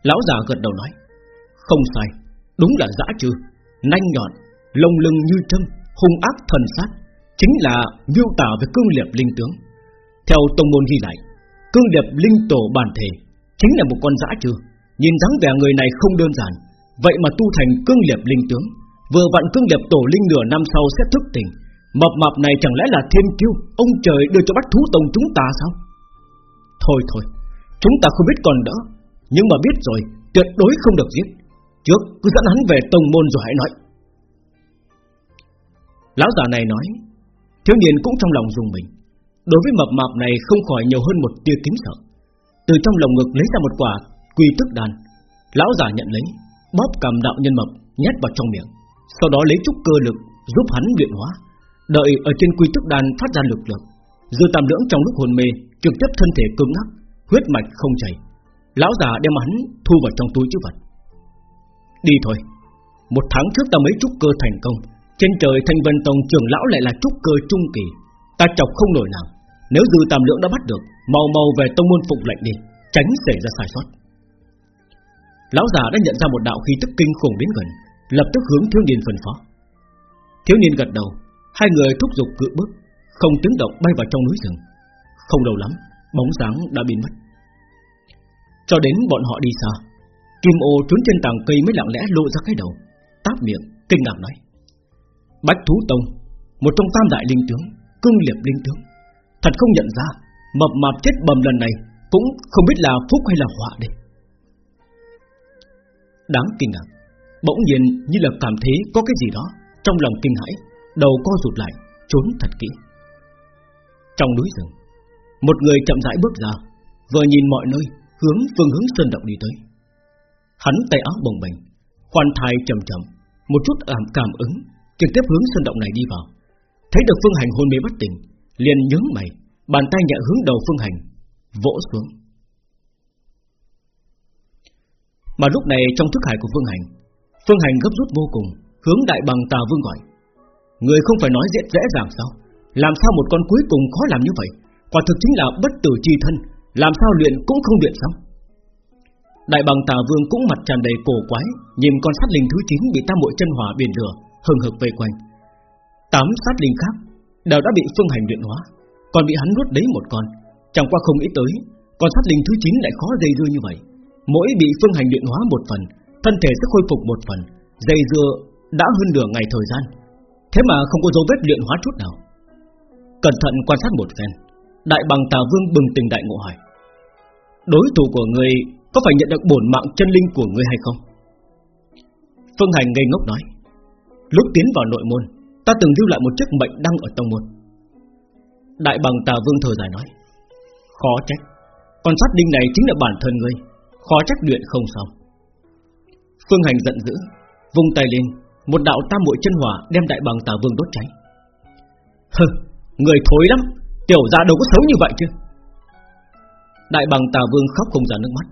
Lão già gật đầu nói, Không sai, Đúng là dã trừ Nanh nhọn, Lông lưng như trâm, Hung ác thần sát, Chính là miêu tả về cương liệt linh tướng. Theo tông môn ghi lại Cương liệt linh tổ bản thể, Chính là một con dã trừ. Nhìn dáng vẻ người này không đơn giản. Vậy mà tu thành cương liệt linh tướng, Vừa vặn cương liệt tổ linh nửa năm sau sẽ thức tỉnh. Mập mập này chẳng lẽ là thiên kiêu Ông trời đưa cho bách thú tông chúng ta sao? Thôi thôi, Chúng ta không biết còn đỡ. Nhưng mà biết rồi, tuyệt đối không được giết. Trước, cứ dẫn hắn về tông môn rồi hãy nói. Lão già này nói, Thiếu niên cũng trong lòng dùng mình. Đối với mập mạp này không khỏi nhiều hơn một tia kính sợ. Từ trong lồng ngực lấy ra một quả Quy tức đàn Lão giả nhận lấy, Bóp cầm đạo nhân mập, nhét vào trong miệng. Sau đó lấy chút cơ lực giúp hắn luyện hóa. Đợi ở trên quy tức đàn phát ra lực lượng, Dư tam lưỡng trong lúc hồn mê, Trực tiếp thân thể cứng ngắc, Huyết mạch không chảy. Lão già đem hắn thu vào trong túi chữ vật. Đi thôi. Một tháng trước ta mới trúc cơ thành công. Trên trời thanh vân tông trưởng lão lại là trúc cơ trung kỳ. Ta chọc không nổi nào nếu dư tam lượng đã bắt được, Mau mau về tông môn phục lệnh đi, Tránh xảy ra sai sót. Lão già đã nhận ra một đạo khí tức kinh khủng đến gần, Lập tức hướng thiếu niên phân phó. Thiếu niên gật đầu, Hai người thúc giục cự bước, Không tiếng động bay vào trong núi rừng. Không lâu lắm, Bóng dáng đã biến mất. Cho đến bọn họ đi xa, Kim ô trốn trên tàng cây mới lặng lẽ lộ ra cái đầu, Táp miệng, kinh ngạc nói. Bách Thú Tông, Một trong tam đại linh tướng, Cương liệp linh tướng. Thật không nhận ra, Mập mạp chết bầm lần này Cũng không biết là phúc hay là họa đây Đáng kinh ngạc, Bỗng nhiên như là cảm thấy có cái gì đó Trong lòng kinh hãi, Đầu co rụt lại, Trốn thật kỹ. Trong núi rừng, Một người chậm rãi bước ra, Vừa nhìn mọi nơi, Hướng phương hướng sơn động đi tới. Hắn tay áo bồng bềnh, Khoan thai chậm chậm, Một chút cảm cảm ứng, Trực tiếp hướng sơn động này đi vào. Thấy được phương hành hôn mê bất tỉnh Liền nhướng mày, Bàn tay nhẹ hướng đầu phương hành, Vỗ xuống. Mà lúc này trong thức hải của Phương Hành Phương Hành gấp rút vô cùng, Hướng đại bằng tà vương gọi. Người không phải nói dễ dễ dàng sao? Làm sao một con cuối cùng khó làm như vậy? Quả thực chính là bất tử chi thân, Làm sao luyện cũng không luyện xong Đại bằng tà vương cũng mặt tràn đầy cổ quái, Nhìn con sát linh thứ 9 bị tam muội chân hỏa biển lửa, Hừng hực vây quanh. Tám sát linh khác đều đã bị phương hành luyện hóa, Còn bị hắn nuốt đấy một con. Chẳng qua không nghĩ tới, Con sát linh thứ 9 lại khó dây dưa như vậy. Mỗi bị phương hành luyện hóa một phần, Thân thể sẽ khôi phục một phần, Dây dưa đã hơn nửa ngày thời gian. Thế mà không có dấu vết luyện hóa chút nào. Cẩn thận quan sát một phen, Đại bằng tà vương bừng tỉnh đại ngộ hỏi, Đối thủ của người Có phải nhận được bổn mạng chân linh của ngươi hay không? Phương Hành ngây ngốc nói, Lúc tiến vào nội môn Ta từng lưu lại một chiếc mệnh đăng ở tầng 1 Đại bằng tà vương thờ dài nói, Khó trách, Con sát đinh này chính là bản thân ngươi, Khó trách luyện không xong. Phương Hành giận dữ, Vung tay lên, Một đạo tam muội chân hỏa đem đại bằng tà vương đốt cháy. Hừ, Người thối lắm, Tiểu ra đâu có xấu như vậy chứ. Đại bằng tà vương khóc không ra nước mắt,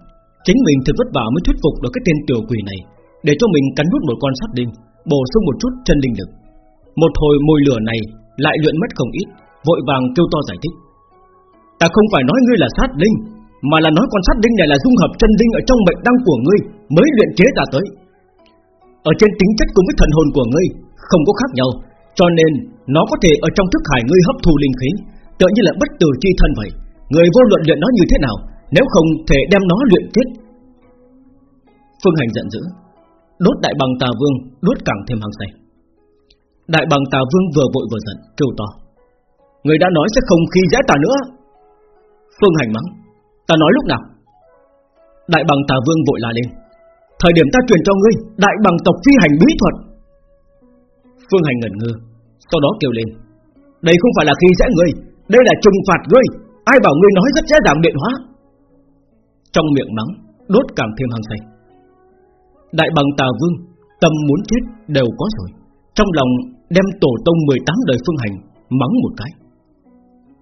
Chính mình thật vất vả mới thuyết phục được cái tên tiểu quỷ này, Để cho mình cắn nuốt một con sát đinh, Bổ sung một chút chân linh lực. Một hồi môi lửa này Lại luyện mất không ít, Vội vàng kêu to giải thích. Ta không phải nói ngươi là sát linh, Mà là nói con sát linh này là dung hợp chân linh Ở trong mệnh đăng của ngươi Mới luyện chế ra tới. Ở trên tính chất cùng với thần hồn của ngươi Không có khác nhau, Cho nên nó có thể ở trong thức hải ngươi hấp thu linh khí, Tựa như là bất tử chi thân vậy. Người vô luận luyện nó như thế nào, Nếu không thể đem nó luyện chết. Phương Hành giận dữ, Đốt đại bằng tà vương, Đốt càng thêm hăng say. Đại bằng tà vương vừa vội vừa giận, kêu to. Người đã nói sẽ không khi dễ ta nữa. Phương Hành mắng, Ta nói lúc nào? Đại bằng tà vương vội la lên, Thời điểm ta truyền cho ngươi, Đại bằng tộc phi hành bí thuật. Phương Hành ngẩn ngơ, Sau đó kêu lên, Đây không phải là khi dễ ngươi, Đây là trừng phạt ngươi. Ai bảo ngươi nói rất dễ dàng điện hóa? Trong miệng mắng, Đốt càng thêm hăng say. Đại bằng tà vương Tâm muốn chết đều có rồi, Trong lòng đem tổ tông 18 đời phương hành Mắng một cái.